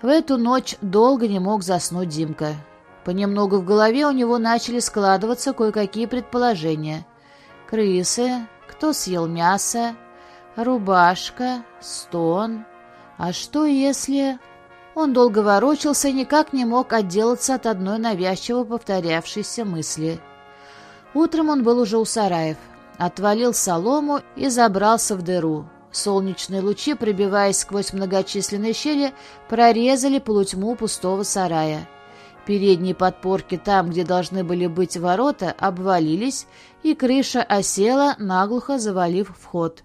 [SPEAKER 1] В эту ночь долго не мог заснуть Димка. Понемногу в голове у него начали складываться кое-какие предположения. Крысы, кто съел мясо, рубашка, стон. А что если... Он долго ворочался и никак не мог отделаться от одной навязчиво повторявшейся мысли. Утром он был уже у сараев, отвалил солому и забрался в дыру. Солнечные лучи, пробиваясь сквозь многочисленные щели, прорезали полутьму пустого сарая. Передние подпорки там, где должны были быть ворота, обвалились, и крыша осела, наглухо завалив вход.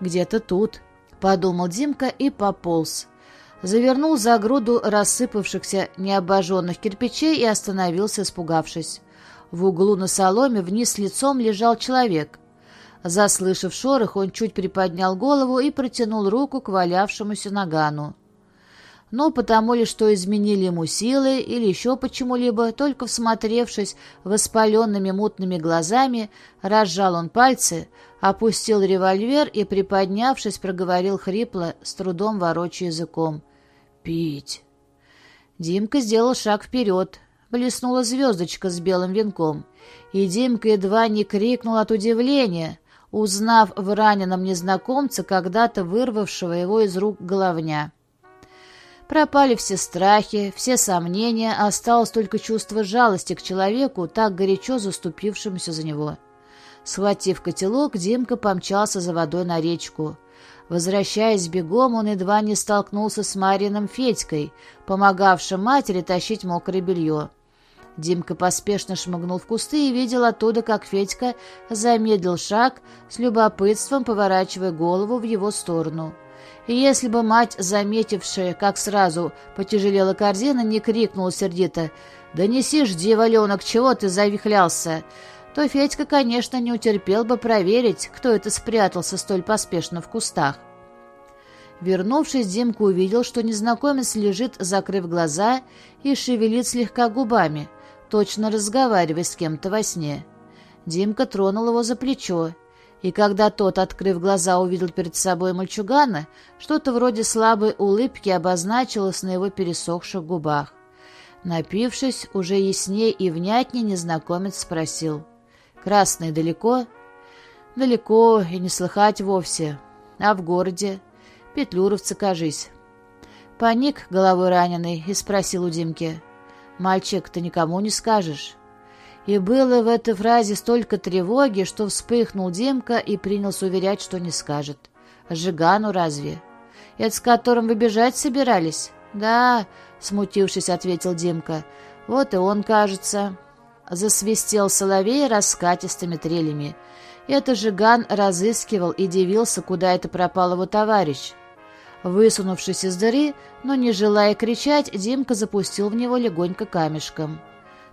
[SPEAKER 1] «Где-то тут», — подумал Димка и пополз завернул за груду рассыпавшихся необожженных кирпичей и остановился, испугавшись. В углу на соломе вниз лицом лежал человек. Заслышав шорох, он чуть приподнял голову и протянул руку к валявшемуся нагану. Но потому ли, что изменили ему силы, или еще почему-либо, только всмотревшись воспаленными мутными глазами, разжал он пальцы, опустил револьвер и, приподнявшись, проговорил хрипло, с трудом ворочая языком. «Пить». Димка сделал шаг вперед. Блеснула звездочка с белым венком. И Димка едва не крикнул от удивления, узнав в раненом незнакомце, когда-то вырвавшего его из рук головня. Пропали все страхи, все сомнения, осталось только чувство жалости к человеку, так горячо заступившемуся за него. Схватив котелок, Димка помчался за водой на речку. Возвращаясь бегом, он едва не столкнулся с Марином Федькой, помогавшим матери тащить мокрое белье. Димка поспешно шмыгнул в кусты и видел оттуда, как Федька замедлил шаг, с любопытством поворачивая голову в его сторону. И если бы мать, заметившая, как сразу потяжелела корзина, не крикнула сердито «Да неси, жди, валенок, чего ты завихлялся?», то Федька, конечно, не утерпел бы проверить, кто это спрятался столь поспешно в кустах. Вернувшись, Димка увидел, что незнакомец лежит, закрыв глаза, и шевелит слегка губами, точно разговаривая с кем-то во сне. Димка тронул его за плечо. И когда тот, открыв глаза, увидел перед собой мальчугана, что-то вроде слабой улыбки обозначилось на его пересохших губах. Напившись, уже яснее и внятнее незнакомец спросил. «Красный далеко?» «Далеко и не слыхать вовсе. А в городе? Петлюровцы, кажись». Поник головой раненый и спросил у Димки. «Мальчик, ты никому не скажешь?» И было в этой фразе столько тревоги, что вспыхнул Димка и принялся уверять, что не скажет. «Жигану разве?» «Это с которым вы бежать собирались?» «Да», — смутившись, ответил Димка. «Вот и он, кажется». Засвистел соловей раскатистыми трелями. Это Жиган разыскивал и дивился, куда это пропал его товарищ. Высунувшись из дыры, но не желая кричать, Димка запустил в него легонько камешком.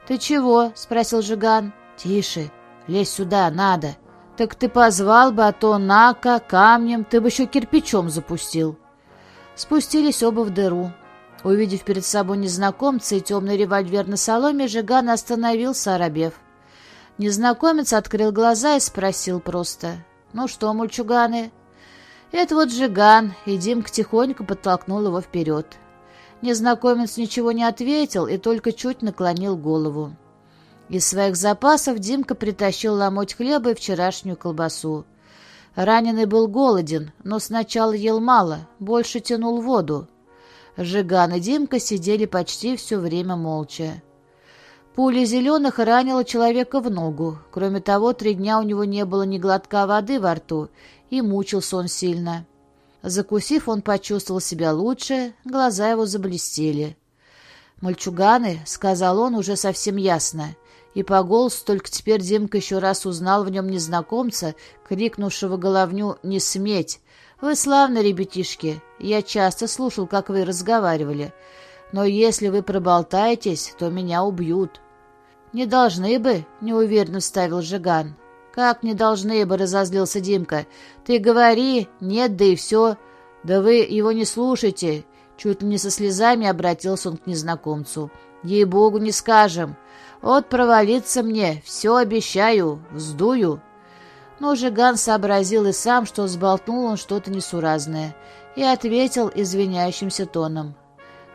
[SPEAKER 1] «Ты чего?» — спросил Жиган. «Тише, лезь сюда, надо». «Так ты позвал бы, а то нака, камнем, ты бы еще кирпичом запустил». Спустились оба в дыру. Увидев перед собой незнакомца и темный револьвер на соломе, Жиган остановился, оробев. Незнакомец открыл глаза и спросил просто. «Ну что, мульчуганы?» «Это вот Жиган», и Димка тихонько подтолкнул его вперед. Незнакомец ничего не ответил и только чуть наклонил голову. Из своих запасов Димка притащил ломоть хлеба и вчерашнюю колбасу. Раненый был голоден, но сначала ел мало, больше тянул воду. Жиган и Димка сидели почти все время молча. Пуля зеленых ранила человека в ногу. Кроме того, три дня у него не было ни глотка воды во рту, и мучился он сильно. Закусив, он почувствовал себя лучше, глаза его заблестели. «Мальчуганы», — сказал он уже совсем ясно, и по голосу только теперь Димка еще раз узнал в нем незнакомца, крикнувшего головню «Не сметь!» «Вы славные ребятишки, я часто слушал, как вы разговаривали, но если вы проболтаетесь, то меня убьют». «Не должны бы», — неуверенно вставил Жиган. «Как не должны бы?» — разозлился Димка. «Ты говори, нет, да и все. Да вы его не слушайте». Чуть ли не со слезами обратился он к незнакомцу. «Ей-богу, не скажем. Вот провалиться мне, все обещаю, вздую». Но Жиган сообразил и сам, что сболтнул он что-то несуразное, и ответил извиняющимся тоном.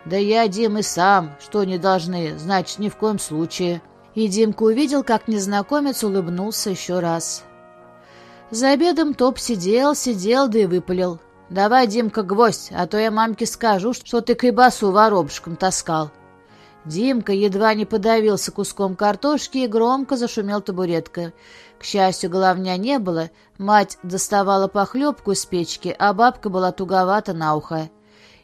[SPEAKER 1] «Да я, Дим, и сам, что не должны, значит, ни в коем случае». И Димка увидел, как незнакомец улыбнулся еще раз. За обедом Топ сидел, сидел, да и выпалил. «Давай, Димка, гвоздь, а то я мамке скажу, что ты кайбасу воробушком таскал». Димка едва не подавился куском картошки и громко зашумел табуреткой. К счастью, головня не было, мать доставала похлебку из печки, а бабка была туговата на ухо.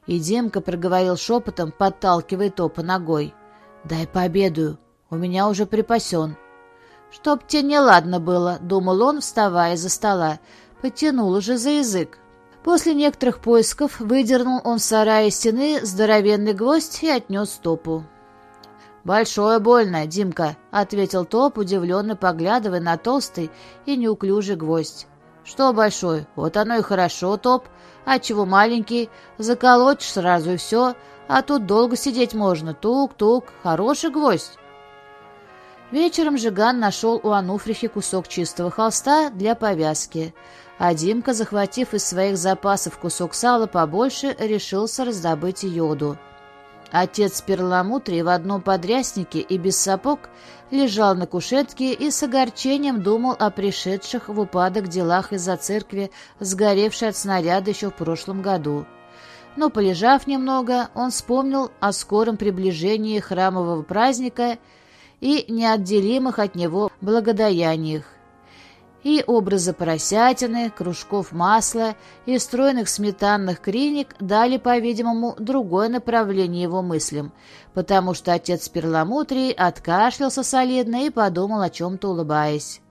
[SPEAKER 1] И Димка проговорил шепотом, подталкивая Топа ногой. «Дай пообедаю, у меня уже припасен». «Чтоб тебе неладно было», — думал он, вставая за стола. Потянул уже за язык. После некоторых поисков выдернул он в сарае стены здоровенный гвоздь и отнес топу. «Большое больно, Димка», — ответил Топ, удивленно поглядывая на толстый и неуклюжий гвоздь. «Что большой? Вот оно и хорошо, Топ. А чего маленький? Заколотишь сразу и все. А тут долго сидеть можно. Тук-тук. Хороший гвоздь». Вечером Жиган нашел у Ануфрихи кусок чистого холста для повязки, а Димка, захватив из своих запасов кусок сала побольше, решился раздобыть йоду. Отец перламутрий в одном подряснике и без сапог лежал на кушетке и с огорчением думал о пришедших в упадок делах из-за церкви, сгоревшей от снаряда еще в прошлом году. Но, полежав немного, он вспомнил о скором приближении храмового праздника – и неотделимых от него благодаяниях. И образы поросятины, кружков масла и стройных сметанных криник дали, по-видимому, другое направление его мыслям, потому что отец перламутрий откашлялся солидно и подумал о чем-то улыбаясь.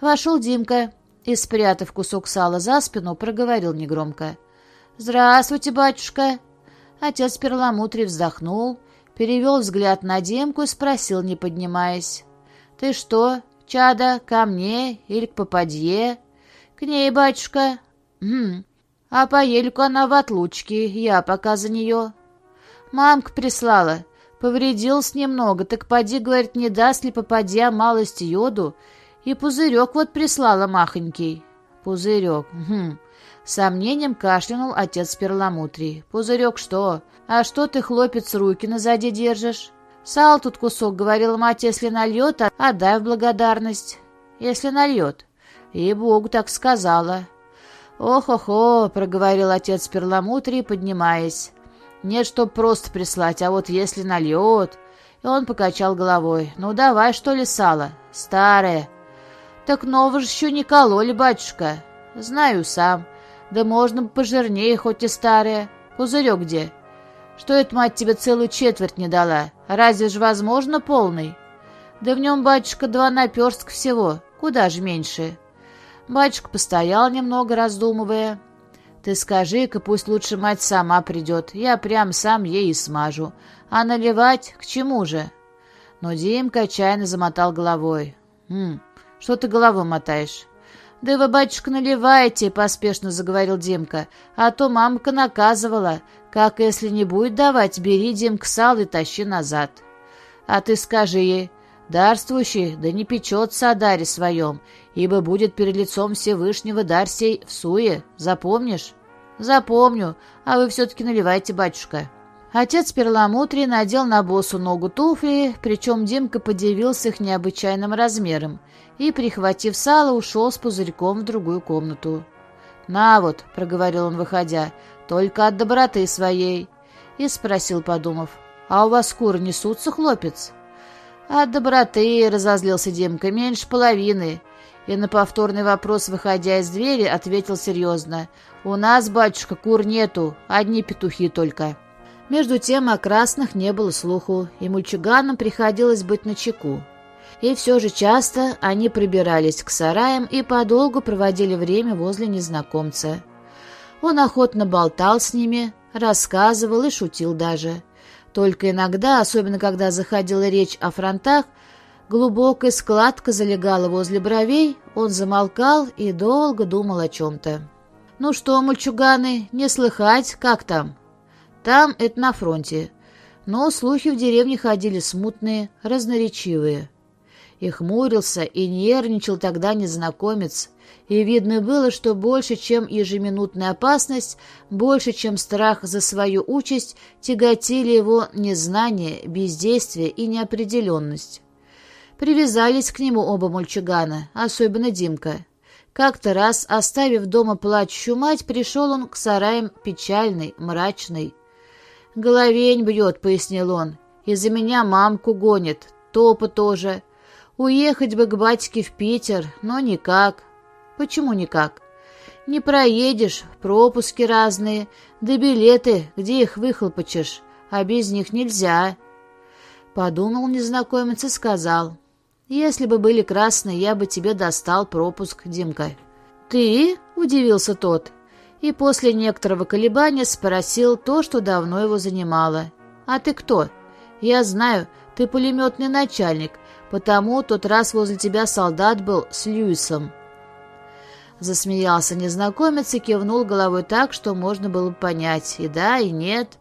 [SPEAKER 1] Вошел Димка и, спрятав кусок сала за спину, проговорил негромко. «Здравствуйте, батюшка!» Отец перламутрий вздохнул, перевел взгляд на Демку и спросил, не поднимаясь. «Ты что, чада, ко мне или к попадье?» «К ней, батюшка». «Хм, а по ельку она в отлучке, я пока за нее». «Мамка прислала. Повредился немного, так поди, говорит, не даст ли попадья малость йоду, и пузырек вот прислала махонький». Пузырек. Хм. Сомнением кашлянул отец перламутрий. Пузырек что? А что ты, хлопец, руки назади держишь? Сал тут кусок, говорила мать, если нальет, а отдай в благодарность. Если нальет. И Богу так сказала. «Ох-охо», — проговорил отец перламутрий, поднимаясь. «Нет, чтоб просто прислать, а вот если нальет...» И он покачал головой. «Ну, давай, что ли, сало? Старое». «Так нового же еще не кололи, батюшка». «Знаю сам. Да можно пожирнее, хоть и старое. Пузырек где?» «Что это, мать, тебе целую четверть не дала? Разве ж возможно полный?» «Да в нем, батюшка, два наперстка всего. Куда же меньше?» Батюшка постоял немного, раздумывая. «Ты скажи-ка, пусть лучше мать сама придет. Я прям сам ей и смажу. А наливать к чему же?» Но Димка отчаянно замотал головой. «Хм, что ты головой мотаешь?» «Да вы, батюшка, наливайте», — поспешно заговорил Димка. «А то мамка наказывала. Как, если не будет давать, бери, Димка, сал и тащи назад». «А ты скажи ей, дарствующий, да не печется о даре своем, ибо будет перед лицом Всевышнего дар сей в суе. Запомнишь?» «Запомню. А вы все-таки наливайте, батюшка». Отец перламутрий надел на босу ногу туфли, причем Димка подивился их необычайным размером, и, прихватив сало, ушел с пузырьком в другую комнату. «На вот», — проговорил он, выходя, — «только от доброты своей». И спросил, подумав, «А у вас куры несутся, хлопец?» «От доброты», — разозлился Димка, — «меньше половины». И на повторный вопрос, выходя из двери, ответил серьезно, «У нас, батюшка, кур нету, одни петухи только». Между тем о красных не было слуху, и мальчуганам приходилось быть начеку. И все же часто они прибирались к сараям и подолгу проводили время возле незнакомца. Он охотно болтал с ними, рассказывал и шутил даже. Только иногда, особенно когда заходила речь о фронтах, глубокая складка залегала возле бровей, он замолкал и долго думал о чем-то. «Ну что, мальчуганы, не слыхать, как там?» Там это на фронте. Но слухи в деревне ходили смутные, разноречивые. И хмурился, и нервничал тогда незнакомец, и видно было, что больше, чем ежеминутная опасность, больше, чем страх за свою участь, тяготили его незнание, бездействие и неопределенность. Привязались к нему оба мальчугана, особенно Димка. Как-то раз, оставив дома плачущую мать, пришел он к сараям печальный, мрачный. «Головень бьет», — пояснил он. «Из-за меня мамку гонит, топа тоже. Уехать бы к батьке в Питер, но никак». «Почему никак?» «Не проедешь, пропуски разные, да билеты, где их выхлопочешь, а без них нельзя». Подумал незнакомец и сказал. «Если бы были красные, я бы тебе достал пропуск, Димка». «Ты?» — удивился тот и после некоторого колебания спросил то, что давно его занимало. «А ты кто?» «Я знаю, ты пулеметный начальник, потому тот раз возле тебя солдат был с Льюисом». Засмеялся незнакомец и кивнул головой так, что можно было понять и да, и нет.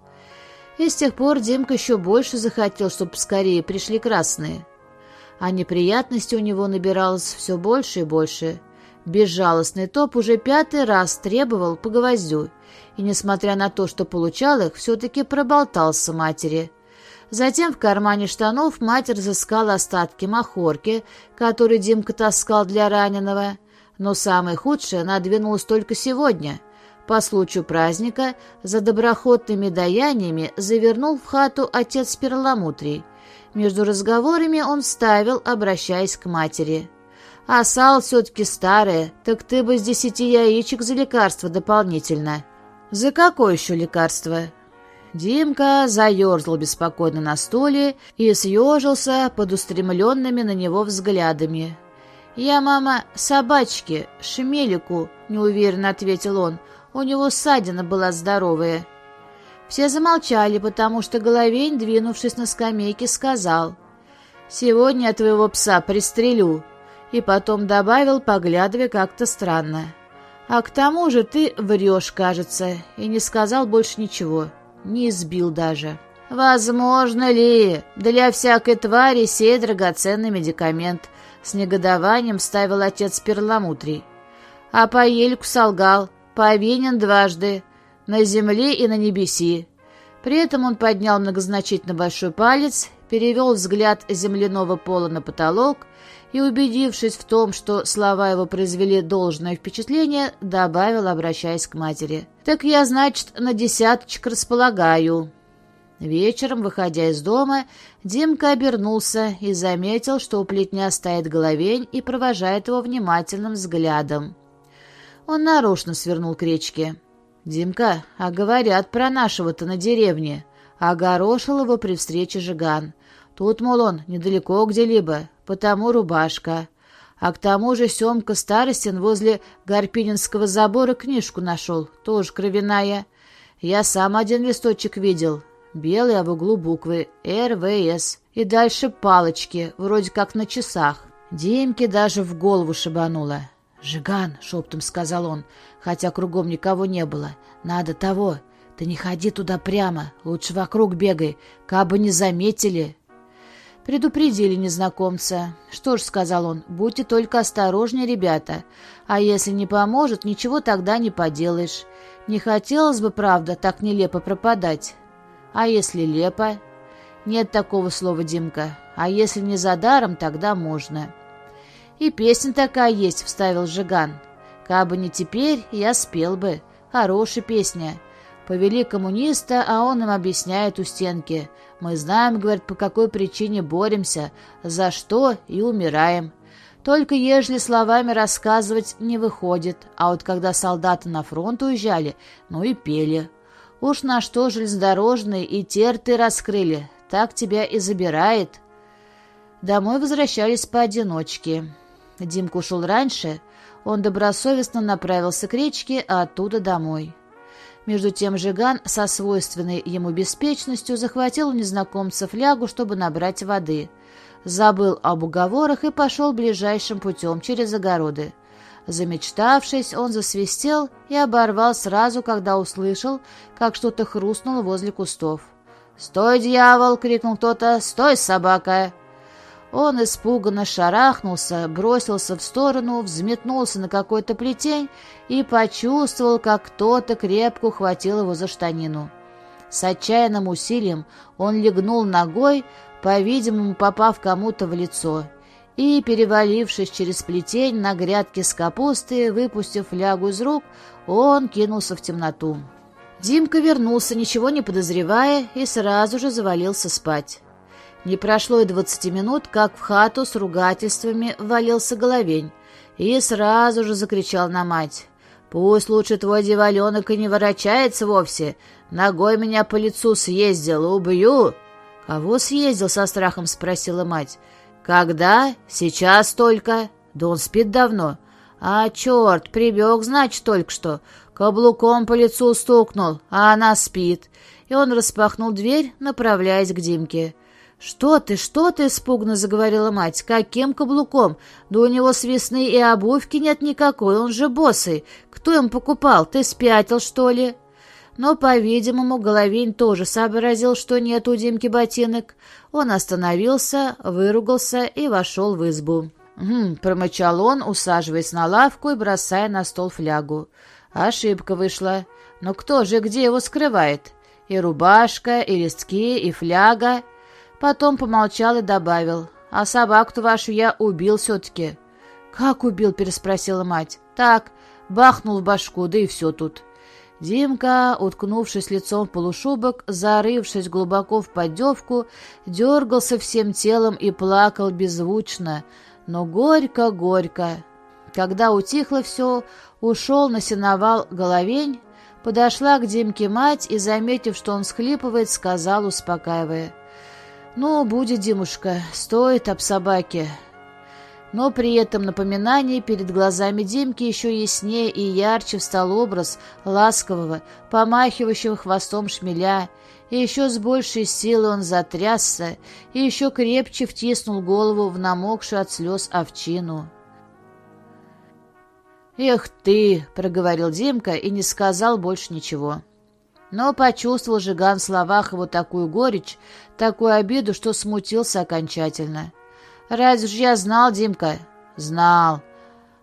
[SPEAKER 1] И с тех пор Димка еще больше захотел, чтобы скорее пришли красные. А неприятностей у него набиралось все больше и больше – Безжалостный топ уже пятый раз требовал по гвоздю, и, несмотря на то, что получал их, все-таки проболтался матери. Затем в кармане штанов мать разыскала остатки махорки, которые Димка таскал для раненого. Но самое худшее надвинулось только сегодня. По случаю праздника за доброхотными даяниями завернул в хату отец перламутрий. Между разговорами он ставил, обращаясь к матери — а сало все-таки старое, так ты бы с десяти яичек за лекарство дополнительно. За какое еще лекарство? Димка заерзал беспокойно на стуле и съежился под устремленными на него взглядами. «Я, мама, собачки, шмелику», — неуверенно ответил он. «У него ссадина была здоровая». Все замолчали, потому что Головень, двинувшись на скамейке, сказал, «Сегодня я твоего пса пристрелю, и потом добавил, поглядывая как-то странно. «А к тому же ты врешь, кажется», и не сказал больше ничего, не избил даже. «Возможно ли? Для всякой твари сей драгоценный медикамент», с негодованием ставил отец перламутрий. а по ельку солгал, повинен дважды, на земле и на небеси. При этом он поднял многозначительно большой палец, перевел взгляд земляного пола на потолок и, убедившись в том, что слова его произвели должное впечатление, добавил, обращаясь к матери. «Так я, значит, на десяточек располагаю». Вечером, выходя из дома, Димка обернулся и заметил, что у плетня стоит головень и провожает его внимательным взглядом. Он нарочно свернул к речке. «Димка, а говорят про нашего-то на деревне», — огорошил его при встрече Жиган. «Тут, мол, он недалеко где-либо, потому рубашка. А к тому же Семка Старостин возле Гарпининского забора книжку нашел, тоже кровяная. Я сам один листочек видел, белый, а в углу буквы «РВС». И дальше палочки, вроде как на часах. Димке даже в голову шибануло. «Жиган», — шептом сказал он, хотя кругом никого не было, — «надо того. Ты не ходи туда прямо, лучше вокруг бегай, кабы не заметили». Предупредили незнакомца. «Что ж», — сказал он, — «будьте только осторожнее, ребята. А если не поможет, ничего тогда не поделаешь. Не хотелось бы, правда, так нелепо пропадать». «А если лепо?» «Нет такого слова, Димка. А если не за даром, тогда можно». «И песня такая есть», — вставил Жиган. «Кабы не теперь, я спел бы. Хорошая песня. Повели коммуниста, а он им объясняет у стенки. Мы знаем, говорит, по какой причине боремся, за что и умираем. Только ежели словами рассказывать не выходит, а вот когда солдаты на фронт уезжали, ну и пели. Уж на что железнодорожные и терты раскрыли, так тебя и забирает». Домой возвращались поодиночке. Димка ушел раньше, он добросовестно направился к речке, а оттуда домой. Между тем Жиган со свойственной ему беспечностью захватил у незнакомца флягу, чтобы набрать воды. Забыл об уговорах и пошел ближайшим путем через огороды. Замечтавшись, он засвистел и оборвал сразу, когда услышал, как что-то хрустнуло возле кустов. «Стой, дьявол!» — крикнул кто-то. «Стой, собака!» Он испуганно шарахнулся, бросился в сторону, взметнулся на какой-то плетень и почувствовал, как кто-то крепко ухватил его за штанину. С отчаянным усилием он легнул ногой, по-видимому, попав кому-то в лицо, и, перевалившись через плетень на грядке с капустой, выпустив флягу из рук, он кинулся в темноту. Димка вернулся, ничего не подозревая, и сразу же завалился спать. Не прошло и двадцати минут, как в хату с ругательствами валился головень и сразу же закричал на мать. «Пусть лучше твой деваленок и не ворочается вовсе. Ногой меня по лицу съездил, убью!» «Кого съездил?» — со страхом спросила мать. «Когда? Сейчас только. Да он спит давно. А, черт, прибег, значит, только что. Каблуком по лицу стукнул, а она спит». И он распахнул дверь, направляясь к Димке. «Что ты, что ты?» — испуганно заговорила мать. «Каким каблуком? Да у него с весны и обувки нет никакой, он же босый. Кто им покупал? Ты спятил, что ли?» Но, по-видимому, Головень тоже сообразил, что нет у Димки ботинок. Он остановился, выругался и вошел в избу. «Хм», — промычал он, усаживаясь на лавку и бросая на стол флягу. Ошибка вышла. Но кто же где его скрывает? И рубашка, и листки, и фляга. Потом помолчал и добавил. «А собаку-то вашу я убил все-таки». «Как убил?» — переспросила мать. «Так, бахнул в башку, да и все тут». Димка, уткнувшись лицом в полушубок, зарывшись глубоко в поддевку, дергался всем телом и плакал беззвучно, но горько-горько. Когда утихло все, ушел на сеновал головень, подошла к Димке мать и, заметив, что он схлипывает, сказал, успокаивая — «Ну, будет, Димушка, стоит об собаке». Но при этом напоминании перед глазами Димки еще яснее и ярче встал образ ласкового, помахивающего хвостом шмеля, и еще с большей силой он затрясся и еще крепче втиснул голову в намокшую от слез овчину. «Эх ты!» — проговорил Димка и не сказал больше ничего. Но почувствовал Жиган в словах его такую горечь, такую обиду, что смутился окончательно. «Разве ж я знал, Димка?» «Знал.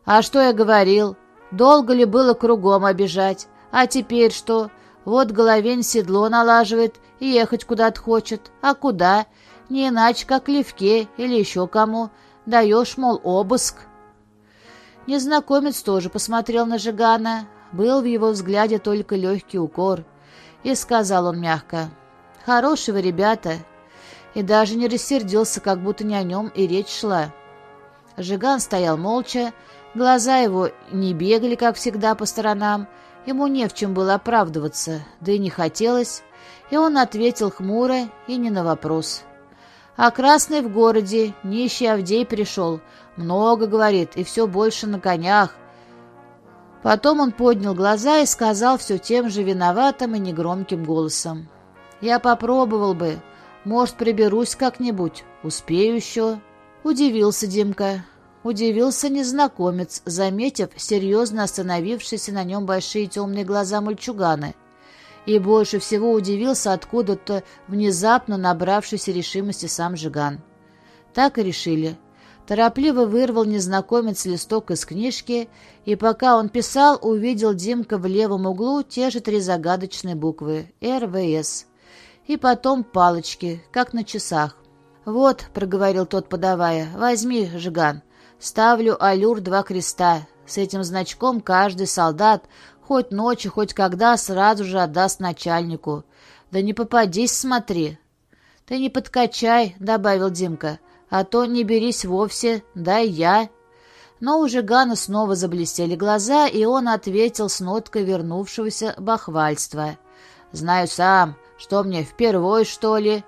[SPEAKER 1] А что я говорил? Долго ли было кругом обижать? А теперь что? Вот Головень седло налаживает и ехать куда-то хочет. А куда? Не иначе, как Левке или еще кому. Даешь, мол, обыск. Незнакомец тоже посмотрел на Жигана. Был в его взгляде только легкий укор. И сказал он мягко, «Хорошие вы ребята». И даже не рассердился, как будто не о нем и речь шла. Жиган стоял молча, глаза его не бегали, как всегда, по сторонам, ему не в чем было оправдываться, да и не хотелось, и он ответил хмуро и не на вопрос. А Красный в городе, нищий Авдей пришел, много, говорит, и все больше на конях. Потом он поднял глаза и сказал все тем же виноватым и негромким голосом. «Я попробовал бы. Может, приберусь как-нибудь. Успею еще». Удивился Димка. Удивился незнакомец, заметив серьезно остановившиеся на нем большие темные глаза мальчуганы. И больше всего удивился откуда-то внезапно набравшейся решимости сам Жиган. Так и решили. Торопливо вырвал незнакомец листок из книжки, и пока он писал, увидел Димка в левом углу те же три загадочные буквы «РВС». И потом палочки, как на часах. «Вот», — проговорил тот, подавая, — «возьми, Жиган. Ставлю алюр два креста. С этим значком каждый солдат, хоть ночью, хоть когда, сразу же отдаст начальнику. Да не попадись, смотри». «Ты не подкачай», — добавил Димка, — «а то не берись вовсе, дай я». Но у Жигана снова заблестели глаза, и он ответил с ноткой вернувшегося бахвальства. «Знаю сам. Что мне, впервой, что ли?»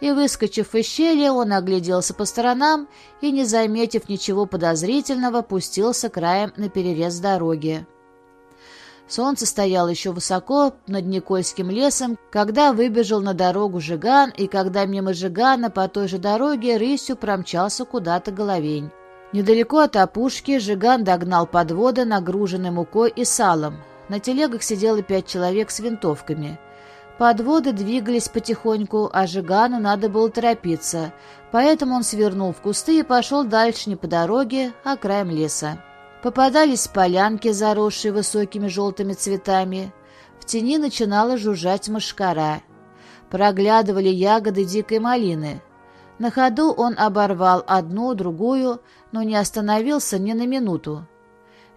[SPEAKER 1] и, выскочив из щели, он огляделся по сторонам и, не заметив ничего подозрительного, пустился краем на перерез дороги. Солнце стояло еще высоко над Никольским лесом, когда выбежал на дорогу Жиган, и когда мимо Жигана по той же дороге рысью промчался куда-то головень. Недалеко от опушки Жиган догнал подводы, нагруженные мукой и салом. На телегах сидело пять человек с винтовками. Подводы двигались потихоньку, а Жигану надо было торопиться, поэтому он свернул в кусты и пошел дальше не по дороге, а краем леса. Попадались полянки, заросшие высокими желтыми цветами. В тени начинала жужжать мышкара. Проглядывали ягоды дикой малины. На ходу он оборвал одну, другую, но не остановился ни на минуту.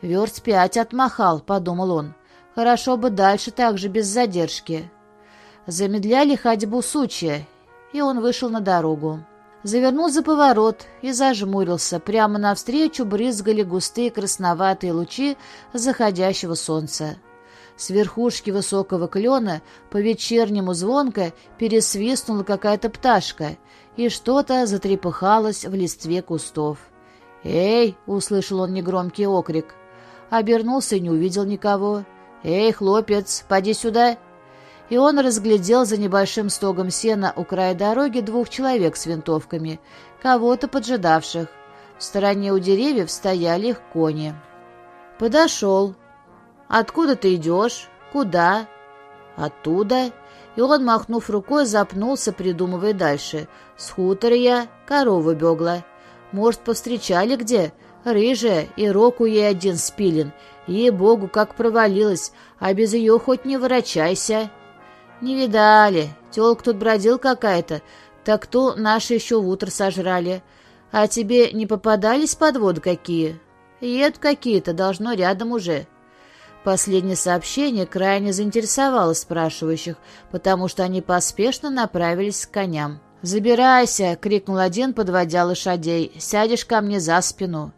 [SPEAKER 1] «Верст пять отмахал», — подумал он. «Хорошо бы дальше так же, без задержки» замедляли ходьбу сучья, и он вышел на дорогу. Завернул за поворот и зажмурился. Прямо навстречу брызгали густые красноватые лучи заходящего солнца. С верхушки высокого клена по-вечернему звонко пересвистнула какая-то пташка, и что-то затрепыхалось в листве кустов. «Эй!» — услышал он негромкий окрик. Обернулся и не увидел никого. «Эй, хлопец, поди сюда!» И он разглядел за небольшим стогом сена у края дороги двух человек с винтовками, кого-то поджидавших. В стороне у деревьев стояли их кони. Подошел. «Откуда ты идешь? Куда?» «Оттуда». И он, махнув рукой, запнулся, придумывая дальше. «С хутора я, корова бегла. Может, повстречали где? Рыжая, и року ей один спилен. Ей-богу, как провалилась, а без ее хоть не ворочайся». «Не видали. Телка тут бродил какая-то. Так то наши еще в утро сожрали. А тебе не попадались подводы какие?» «Ед какие-то, должно рядом уже». Последнее сообщение крайне заинтересовало спрашивающих, потому что они поспешно направились к коням. «Забирайся!» — крикнул один, подводя лошадей. «Сядешь ко мне за спину».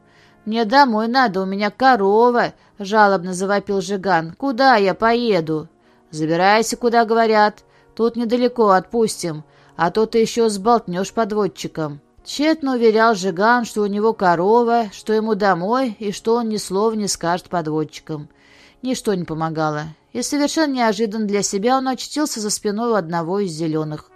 [SPEAKER 1] «Мне домой надо, у меня корова!» — жалобно завопил Жиган. «Куда я поеду?» «Забирайся, куда говорят. Тут недалеко, отпустим. А то ты еще сболтнешь подводчиком». Тщетно уверял Жиган, что у него корова, что ему домой, и что он ни слова не скажет подводчикам. Ничто не помогало. И совершенно неожиданно для себя он очутился за спиной у одного из зеленых.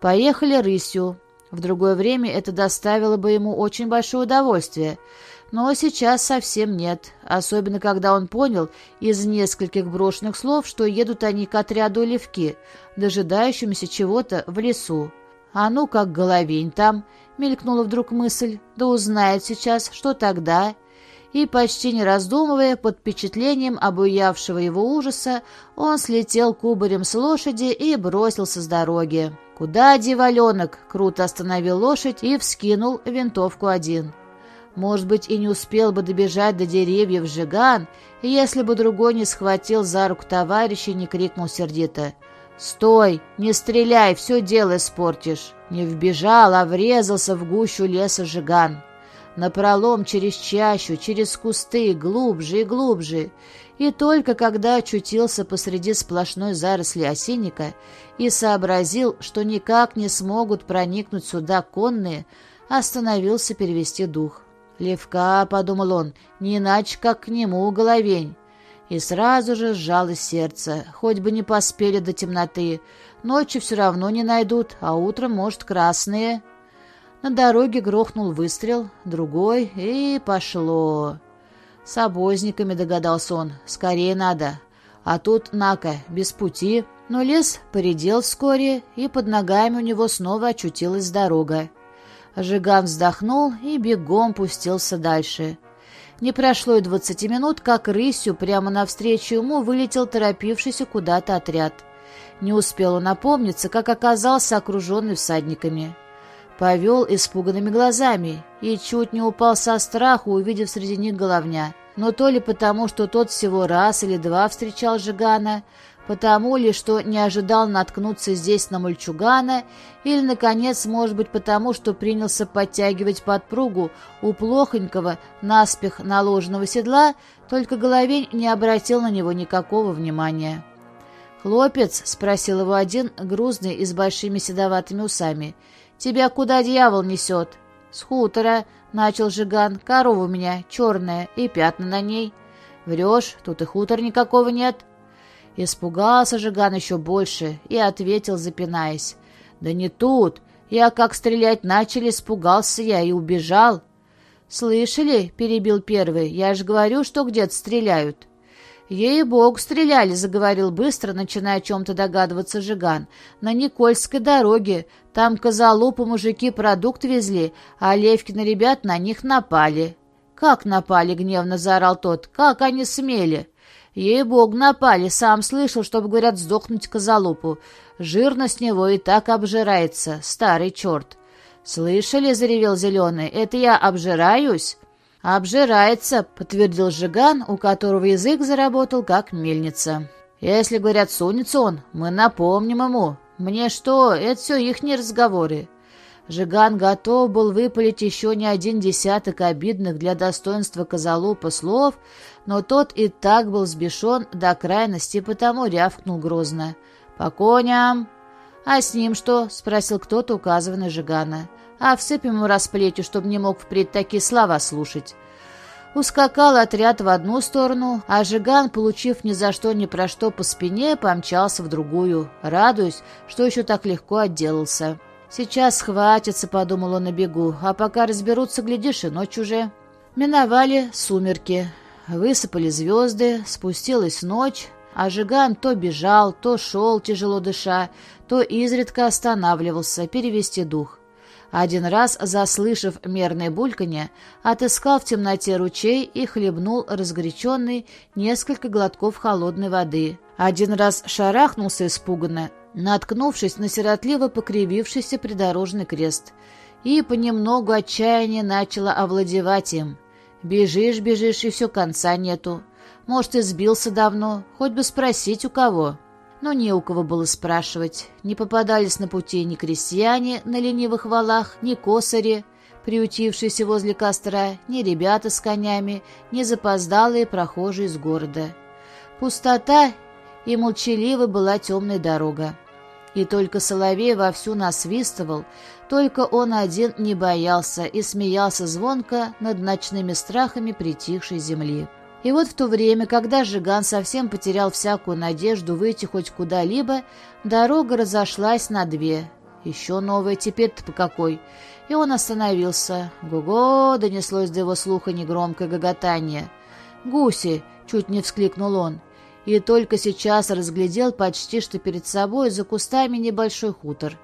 [SPEAKER 1] Поехали рысью. В другое время это доставило бы ему очень большое удовольствие — но сейчас совсем нет, особенно когда он понял из нескольких брошенных слов, что едут они к отряду Левки, дожидающимся чего-то в лесу. «А ну, как головень там!» — мелькнула вдруг мысль. «Да узнает сейчас, что тогда!» и, почти не раздумывая, под впечатлением обуявшего его ужаса, он слетел кубарем с лошади и бросился с дороги. «Куда, дьяволенок?» — круто остановил лошадь и вскинул винтовку один. Может быть, и не успел бы добежать до деревьев Жиган, если бы другой не схватил за руку товарища и не крикнул сердито. «Стой! Не стреляй! Все дело испортишь!» Не вбежал, а врезался в гущу леса Жиган. Напролом через чащу, через кусты, глубже и глубже. И только когда очутился посреди сплошной заросли осинника и сообразил, что никак не смогут проникнуть сюда конные, остановился перевести дух. «Левка», — подумал он, — «не иначе, как к нему головень». И сразу же сжалось сердце, хоть бы не поспели до темноты. Ночью все равно не найдут, а утром, может, красные. На дороге грохнул выстрел, другой, и пошло. С обозниками, догадался он, скорее надо. А тут, нака, без пути. Но лес поредел вскоре, и под ногами у него снова очутилась дорога. Жиган вздохнул и бегом пустился дальше. Не прошло и двадцати минут, как рысью прямо навстречу ему вылетел торопившийся куда-то отряд. Не успел он напомниться, как оказался окруженный всадниками. Повел испуганными глазами и чуть не упал со страху, увидев среди них головня. Но то ли потому, что тот всего раз или два встречал Жигана, Потому ли, что не ожидал наткнуться здесь на мальчугана, или, наконец, может быть, потому, что принялся подтягивать подпругу у плохонького, наспех наложенного седла, только Головень не обратил на него никакого внимания. «Хлопец?» — спросил его один, грузный и с большими седоватыми усами. «Тебя куда дьявол несет?» «С хутора», — начал Жиган. «Корова у меня черная и пятна на ней». «Врешь, тут и хутор никакого нет». Испугался Жиган еще больше и ответил, запинаясь. «Да не тут. Я как стрелять начали, испугался я и убежал». «Слышали?» — перебил первый. «Я же говорю, что где-то стреляют». «Ей-богу, стреляли», — заговорил быстро, начиная о чем-то догадываться Жиган. «На Никольской дороге. Там козалупу мужики продукт везли, а Левкины ребят на них напали». «Как напали?» — гневно заорал тот. «Как они смели?» Ей-бог, напали, сам слышал, чтобы, говорят, сдохнуть козалупу. Жирно с него и так обжирается, старый черт. «Слышали?» — заревел Зеленый. «Это я обжираюсь?» «Обжирается», — подтвердил Жиган, у которого язык заработал, как мельница. «Если, говорят, сунется он, мы напомним ему. Мне что, это все ихние разговоры». Жиган готов был выпалить еще не один десяток обидных для достоинства Козалупа слов, но тот и так был сбешен до крайности, потому рявкнул грозно. «По коням!» «А с ним что?» — спросил кто-то, указывая на Жигана. «А всыпем ему расплетью, чтобы не мог впредь такие слова слушать». Ускакал отряд в одну сторону, а Жиган, получив ни за что ни про что по спине, помчался в другую, радуясь, что еще так легко отделался. «Сейчас схватится», — подумал он на бегу, «а пока разберутся, глядишь, и ночь уже». Миновали сумерки, высыпали звезды, спустилась ночь, а Жиган то бежал, то шел, тяжело дыша, то изредка останавливался, перевести дух. Один раз, заслышав мерное бульканье, отыскал в темноте ручей и хлебнул разгоряченный несколько глотков холодной воды. Один раз шарахнулся испуганно, наткнувшись на сиротливо покривившийся придорожный крест, и понемногу отчаяние начало овладевать им. Бежишь, бежишь, и все конца нету. Может, и сбился давно, хоть бы спросить у кого. Но не у кого было спрашивать. Не попадались на пути ни крестьяне на ленивых валах, ни косари, приютившиеся возле костра, ни ребята с конями, ни запоздалые прохожие из города. Пустота и молчаливо была темная дорога. И только Соловей вовсю насвистывал, только он один не боялся и смеялся звонко над ночными страхами притихшей земли. И вот в то время, когда Жиган совсем потерял всякую надежду выйти хоть куда-либо, дорога разошлась на две. Еще новая, теперь-то по какой? И он остановился. «Го-го!» — донеслось до его слуха негромкое гоготание. «Гуси!» — чуть не вскликнул он и только сейчас разглядел почти что перед собой за кустами небольшой хутор.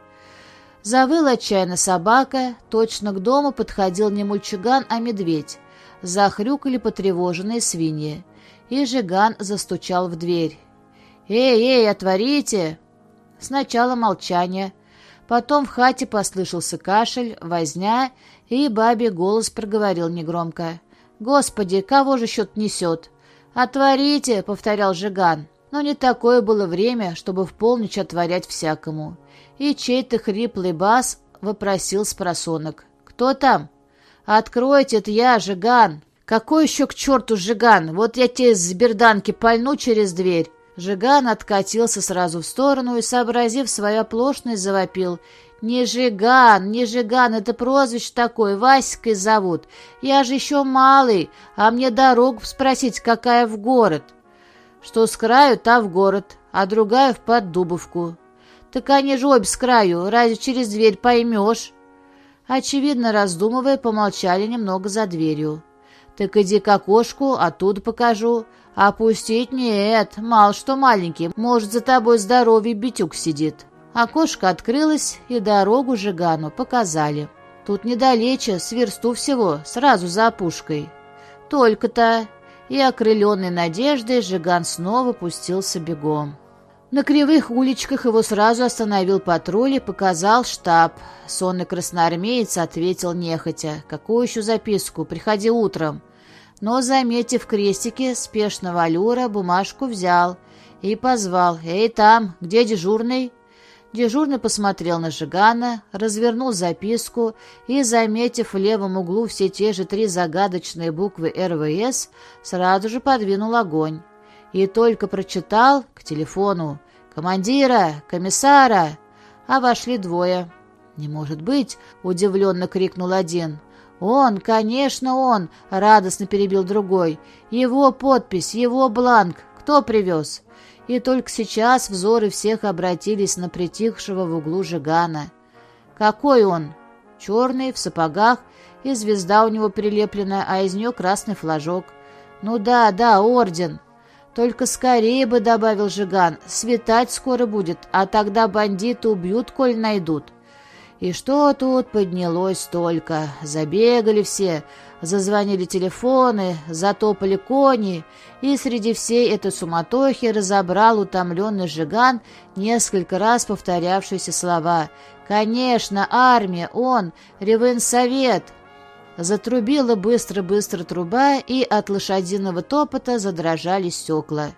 [SPEAKER 1] Завыла отчаянно собака, точно к дому подходил не мульчуган, а медведь. захрюкали потревоженные свиньи, и Жиган застучал в дверь. «Эй, эй, отворите!» Сначала молчание, потом в хате послышался кашель, возня, и бабе голос проговорил негромко. «Господи, кого же счет несет?» «Отворите!» — повторял Жиган. Но не такое было время, чтобы в полночь отворять всякому. И чей-то хриплый бас вопросил с просонок. «Кто там?» «Откройте, это я, Жиган!» «Какой еще к черту Жиган? Вот я тебе с берданки пальну через дверь!» Жиган откатился сразу в сторону и, сообразив свою оплошность, завопил. «Не Жиган, не Жиган, это прозвище такое, Васькой зовут. Я же еще малый, а мне дорогу спросить, какая в город». «Что с краю, та в город, а другая в Поддубовку». «Так они же обе с краю, разве через дверь поймешь?» Очевидно, раздумывая, помолчали немного за дверью. «Так иди к окошку, оттуда покажу. Опустить нет, мало что маленький, может, за тобой здоровый битюк сидит». Окошко открылось, и дорогу Жигану показали. Тут недалече, с версту всего, сразу за опушкой. Только-то, и окрыленный надеждой, Жиган снова пустился бегом. На кривых уличках его сразу остановил патруль и показал штаб. Сонный красноармеец ответил нехотя. «Какую еще записку? Приходи утром». Но, заметив крестики спешного аллюра, бумажку взял и позвал. «Эй, там, где дежурный?» Дежурный посмотрел на Жигана, развернул записку и, заметив в левом углу все те же три загадочные буквы РВС, сразу же подвинул огонь и только прочитал к телефону «Командира! Комиссара!» А вошли двое. «Не может быть!» — удивленно крикнул один. «Он, конечно, он!» — радостно перебил другой. «Его подпись, его бланк. Кто привез?» И только сейчас взоры всех обратились на притихшего в углу Жигана. «Какой он?» «Черный, в сапогах, и звезда у него прилеплена, а из нее красный флажок». «Ну да, да, орден!» «Только скорее бы», — добавил Жиган, — «светать скоро будет, а тогда бандиты убьют, коль найдут». И что тут поднялось только. Забегали все, зазвонили телефоны, затопали кони, и среди всей этой суматохи разобрал утомленный Жиган несколько раз повторявшиеся слова. «Конечно, армия, он, Ревенсовет!» Затрубила быстро-быстро труба, и от лошадиного топота задрожали стекла.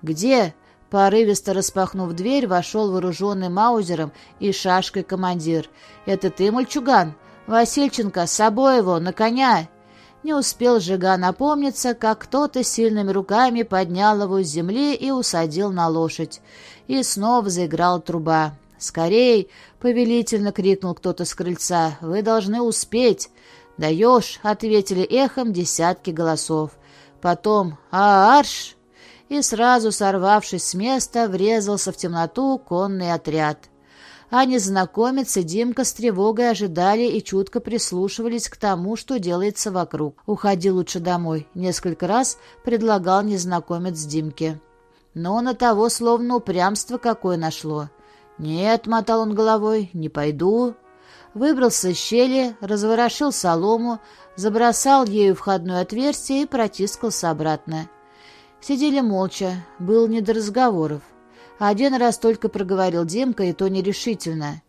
[SPEAKER 1] «Где?» Порывисто распахнув дверь, вошел вооруженный маузером и шашкой командир. «Это ты, мальчуган? Васильченко, с собой его, на коня!» Не успел Жиган опомниться, как кто-то сильными руками поднял его с земли и усадил на лошадь. И снова заиграла труба. «Скорей!» — повелительно крикнул кто-то с крыльца. «Вы должны успеть!» «Даешь!» — ответили эхом десятки голосов. Потом «Аарш!» и сразу, сорвавшись с места, врезался в темноту конный отряд. А незнакомец и Димка с тревогой ожидали и чутко прислушивались к тому, что делается вокруг. «Уходи лучше домой», — несколько раз предлагал незнакомец Димке. Но на того словно упрямство какое нашло. «Нет», — мотал он головой, — «не пойду» выбрался из щели, разворошил солому, забросал ею входное отверстие и протискался обратно. Сидели молча, был не до разговоров. Один раз только проговорил Демка, и то нерешительно.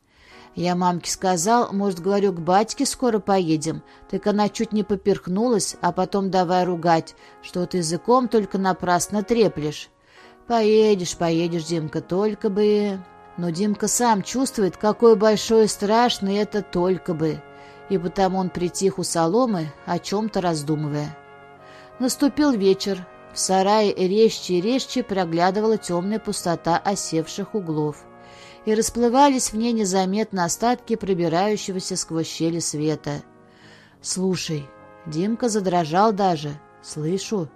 [SPEAKER 1] Я мамке сказал, может, говорю, к батьке скоро поедем. Так она чуть не поперхнулась, а потом давай ругать, что ты языком только напрасно треплешь. Поедешь, поедешь, Димка, только бы... Но Димка сам чувствует, какой большой и страшный это только бы, и потому он притих у соломы, о чем-то раздумывая. Наступил вечер. В сарае резче и резче проглядывала темная пустота осевших углов, и расплывались в ней незаметно остатки пробирающегося сквозь щели света. «Слушай», — Димка задрожал даже, — «слышу».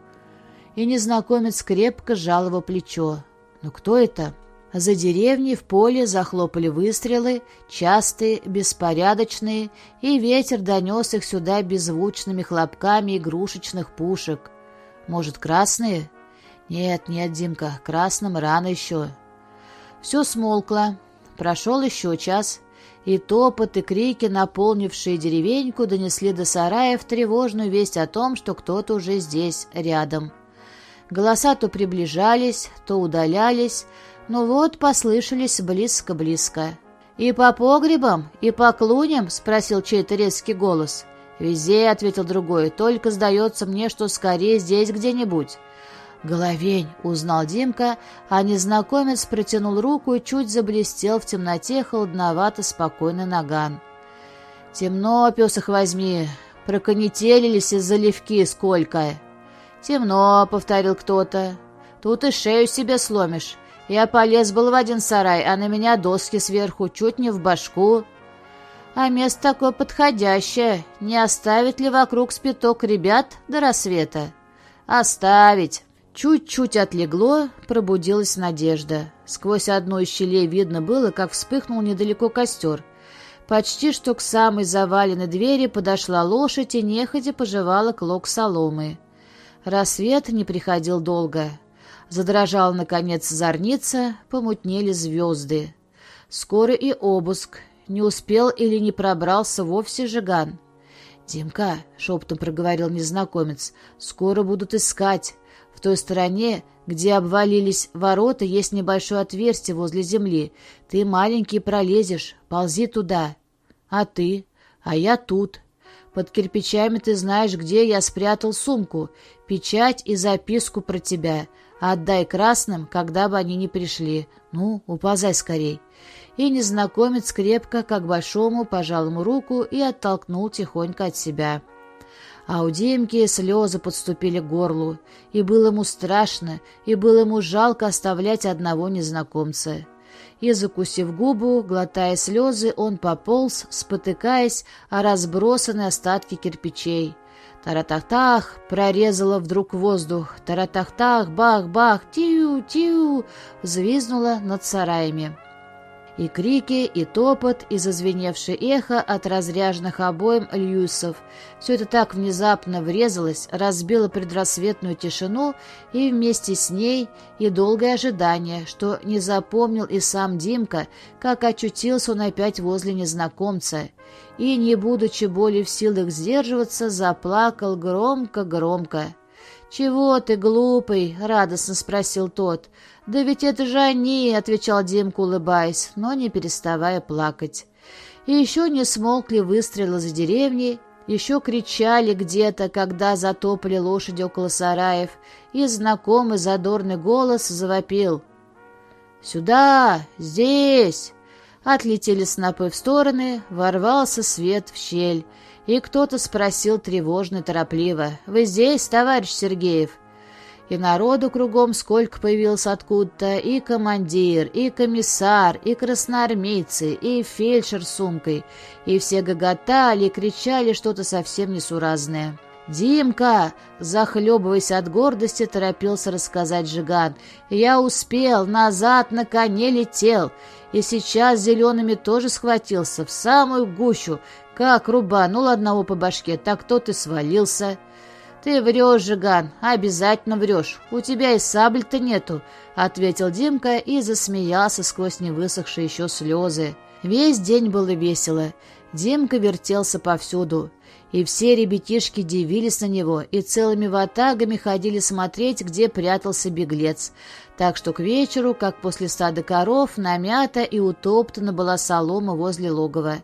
[SPEAKER 1] И незнакомец крепко сжал его плечо. «Но кто это?» За деревней в поле захлопали выстрелы, частые, беспорядочные, и ветер донес их сюда беззвучными хлопками игрушечных пушек. Может, красные? Нет, нет, Димка, красным рано еще. Все смолкло. Прошел еще час, и топот, и крики, наполнившие деревеньку, донесли до сараев тревожную весть о том, что кто-то уже здесь, рядом. Голоса то приближались, то удалялись, но вот послышались близко-близко. «И по погребам, и по клуням?» — спросил чей-то резкий голос. «Везде», — ответил другой, — «только сдается мне, что скорее здесь где-нибудь». «Головень!» — узнал Димка, а незнакомец протянул руку и чуть заблестел в темноте холодновато спокойный наган. «Темно, пес их возьми, проконетелились из заливки сколько!» «Темно», — повторил кто-то. «Тут и шею себе сломишь. Я полез был в один сарай, а на меня доски сверху, чуть не в башку». «А место такое подходящее. Не оставить ли вокруг спиток ребят до рассвета?» «Оставить!» Чуть-чуть отлегло, пробудилась надежда. Сквозь одну из щелей видно было, как вспыхнул недалеко костер. Почти что к самой заваленной двери подошла лошадь и нехотя пожевала клок соломы. Рассвет не приходил долго. Задрожал, наконец, зорница, помутнели звезды. Скоро и обыск. Не успел или не пробрался вовсе Жиган. «Димка», — шептом проговорил незнакомец, — «скоро будут искать той стороне, где обвалились ворота, есть небольшое отверстие возле земли. Ты маленький пролезешь, ползи туда. А ты? А я тут. Под кирпичами ты знаешь, где я спрятал сумку, печать и записку про тебя. Отдай красным, когда бы они не пришли. Ну, уползай скорей. И незнакомец крепко, как большому, пожал ему руку и оттолкнул тихонько от себя. А у Димки слезы подступили к горлу, и было ему страшно, и было ему жалко оставлять одного незнакомца. И, закусив губу, глотая слезы, он пополз, спотыкаясь о разбросанные остатки кирпичей. Таратахтах прорезала вдруг воздух. Таратахтах, бах-бах, тиу-тиу, взвизнула над сараями. И крики, и топот, и зазвеневшее эхо от разряженных обоим Льюисов. Все это так внезапно врезалось, разбило предрассветную тишину и вместе с ней и долгое ожидание, что не запомнил и сам Димка, как очутился он опять возле незнакомца. И, не будучи более в силах сдерживаться, заплакал громко-громко. «Чего ты, глупый?» — радостно спросил тот. «Да ведь это же они!» — отвечал Димка, улыбаясь, но не переставая плакать. И еще не смолкли выстрелы за деревней, еще кричали где-то, когда затопали лошади около сараев, и знакомый задорный голос завопил. «Сюда! Здесь!» Отлетели снопы в стороны, ворвался свет в щель, и кто-то спросил тревожно торопливо. «Вы здесь, товарищ Сергеев?» И народу кругом сколько появилось откуда-то, и командир, и комиссар, и красноармейцы, и фельдшер с сумкой, и все гоготали кричали что-то совсем несуразное. «Димка!» — захлебываясь от гордости, торопился рассказать Жиган. «Я успел, назад на коне летел, и сейчас зелеными тоже схватился, в самую гущу, как рубанул одного по башке, так тот и свалился. «Ты врешь, Жиган, обязательно врешь. У тебя и сабль-то нету», — ответил Димка и засмеялся сквозь невысохшие еще слезы. Весь день было весело. Димка вертелся повсюду. И все ребятишки дивились на него и целыми ватагами ходили смотреть, где прятался беглец. Так что к вечеру, как после стада коров, намята и утоптана была солома возле логова.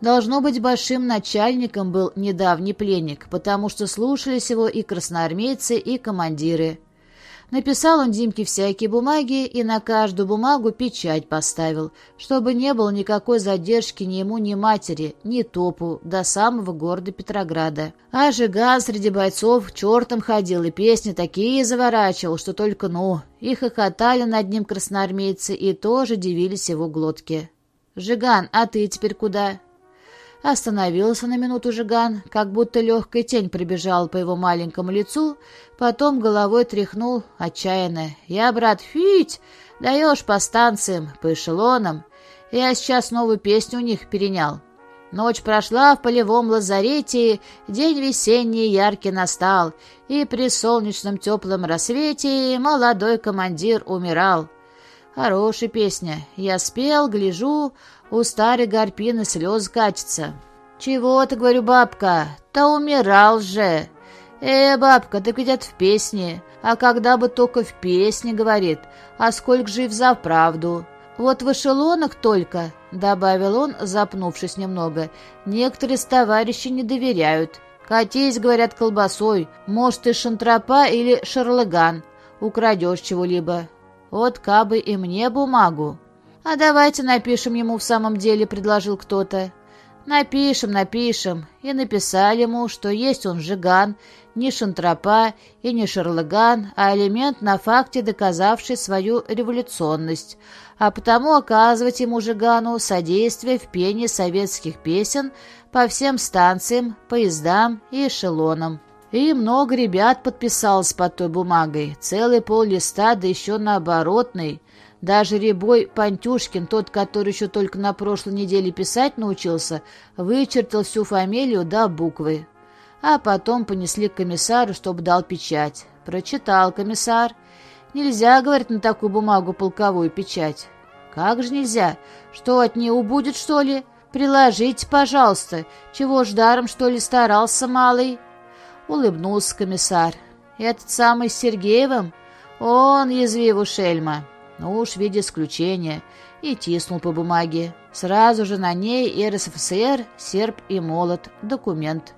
[SPEAKER 1] Должно быть, большим начальником был недавний пленник, потому что слушались его и красноармейцы, и командиры. Написал он Димке всякие бумаги и на каждую бумагу печать поставил, чтобы не было никакой задержки ни ему, ни матери, ни топу до самого города Петрограда. А Жиган среди бойцов чертом ходил и песни такие заворачивал, что только ну, и хохотали над ним красноармейцы и тоже дивились его глотке. «Жиган, а ты теперь куда?» Остановился на минуту Жиган, как будто легкая тень пробежала по его маленькому лицу, потом головой тряхнул отчаянно. «Я, брат, фить! Даешь по станциям, по эшелонам. Я сейчас новую песню у них перенял. Ночь прошла в полевом лазарете, день весенний яркий настал, и при солнечном теплом рассвете молодой командир умирал. Хорошая песня. Я спел, гляжу, у старой горпины слез катятся. Чего ты, говорю, бабка? Да умирал же. Э, бабка, так ведь в песне. А когда бы только в песне, говорит, а сколько жив за правду. Вот в эшелонах только, добавил он, запнувшись немного, некоторые товарищи не доверяют. Катись, говорят, колбасой, может, ты шантропа или шарлыган, украдешь чего-либо. Вот кабы и мне бумагу. А давайте напишем ему в самом деле, предложил кто-то. Напишем, напишем. И написали ему, что есть он жиган, не шантропа и не шарлыган, а элемент на факте, доказавший свою революционность, а потому оказывать ему жигану содействие в пении советских песен по всем станциям, поездам и эшелонам. И много ребят подписалось под той бумагой, целый пол листа, да еще на оборотной. Даже Рябой Пантюшкин, тот, который еще только на прошлой неделе писать научился, вычертил всю фамилию до буквы. А потом понесли к комиссару, чтобы дал печать. Прочитал комиссар. Нельзя, говорит, на такую бумагу полковую печать. Как же нельзя? Что, от нее убудет, что ли? Приложите, пожалуйста. Чего ж даром, что ли, старался малый? Улыбнулся комиссар. «Этот самый с Сергеевым? Он язвиву шельма». Ну уж в виде исключения. И тиснул по бумаге. Сразу же на ней РСФСР, серп и молот, документ.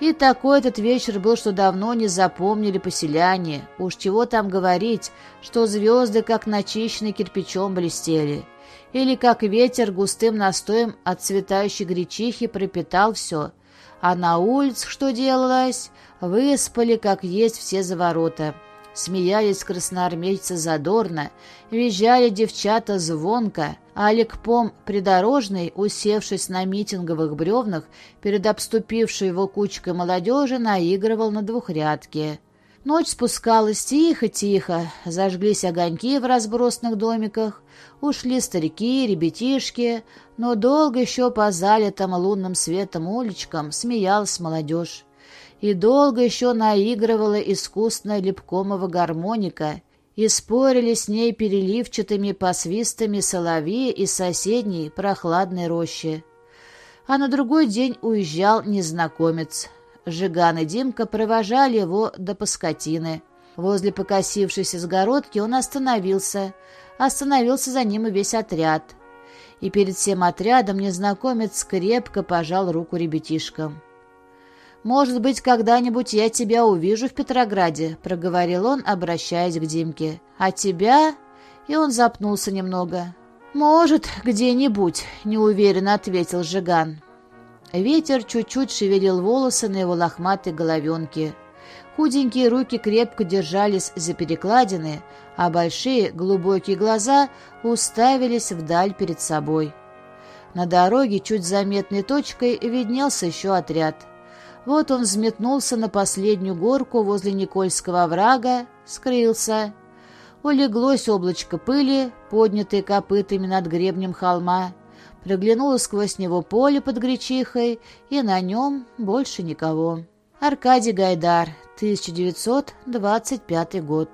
[SPEAKER 1] И такой этот вечер был, что давно не запомнили поселяне. Уж чего там говорить, что звезды, как начищенные кирпичом, блестели. Или как ветер густым настоем от цветающей гречихи пропитал все. А на улице что делалось? Выспали, как есть, все за ворота. Смеялись красноармейцы задорно, визжали девчата звонко, а Олегпом придорожный, усевшись на митинговых бревнах, перед обступившей его кучкой молодежи, наигрывал на двухрядке. Ночь спускалась тихо-тихо, зажглись огоньки в разбросанных домиках, ушли старики, ребятишки, но долго еще по залитым лунным светом уличкам смеялась молодежь. И долго еще наигрывала искусная лепкомова гармоника, и спорили с ней переливчатыми посвистами соловьи из соседней прохладной рощи. А на другой день уезжал незнакомец. Жиган и Димка провожали его до Паскотины. Возле покосившейся сгородки он остановился. Остановился за ним и весь отряд. И перед всем отрядом незнакомец крепко пожал руку ребятишкам. «Может быть, когда-нибудь я тебя увижу в Петрограде», — проговорил он, обращаясь к Димке. «А тебя?» И он запнулся немного. «Может, где-нибудь», — неуверенно ответил Жиган. Ветер чуть-чуть шевелил волосы на его лохматой головенке. Худенькие руки крепко держались за перекладины, а большие глубокие глаза уставились вдаль перед собой. На дороге чуть заметной точкой виднелся еще отряд. Вот он взметнулся на последнюю горку возле Никольского оврага, скрылся. Улеглось облачко пыли, поднятое копытами над гребнем холма проглянула сквозь него поле под Гречихой, и на нем больше никого. Аркадий Гайдар, 1925 год.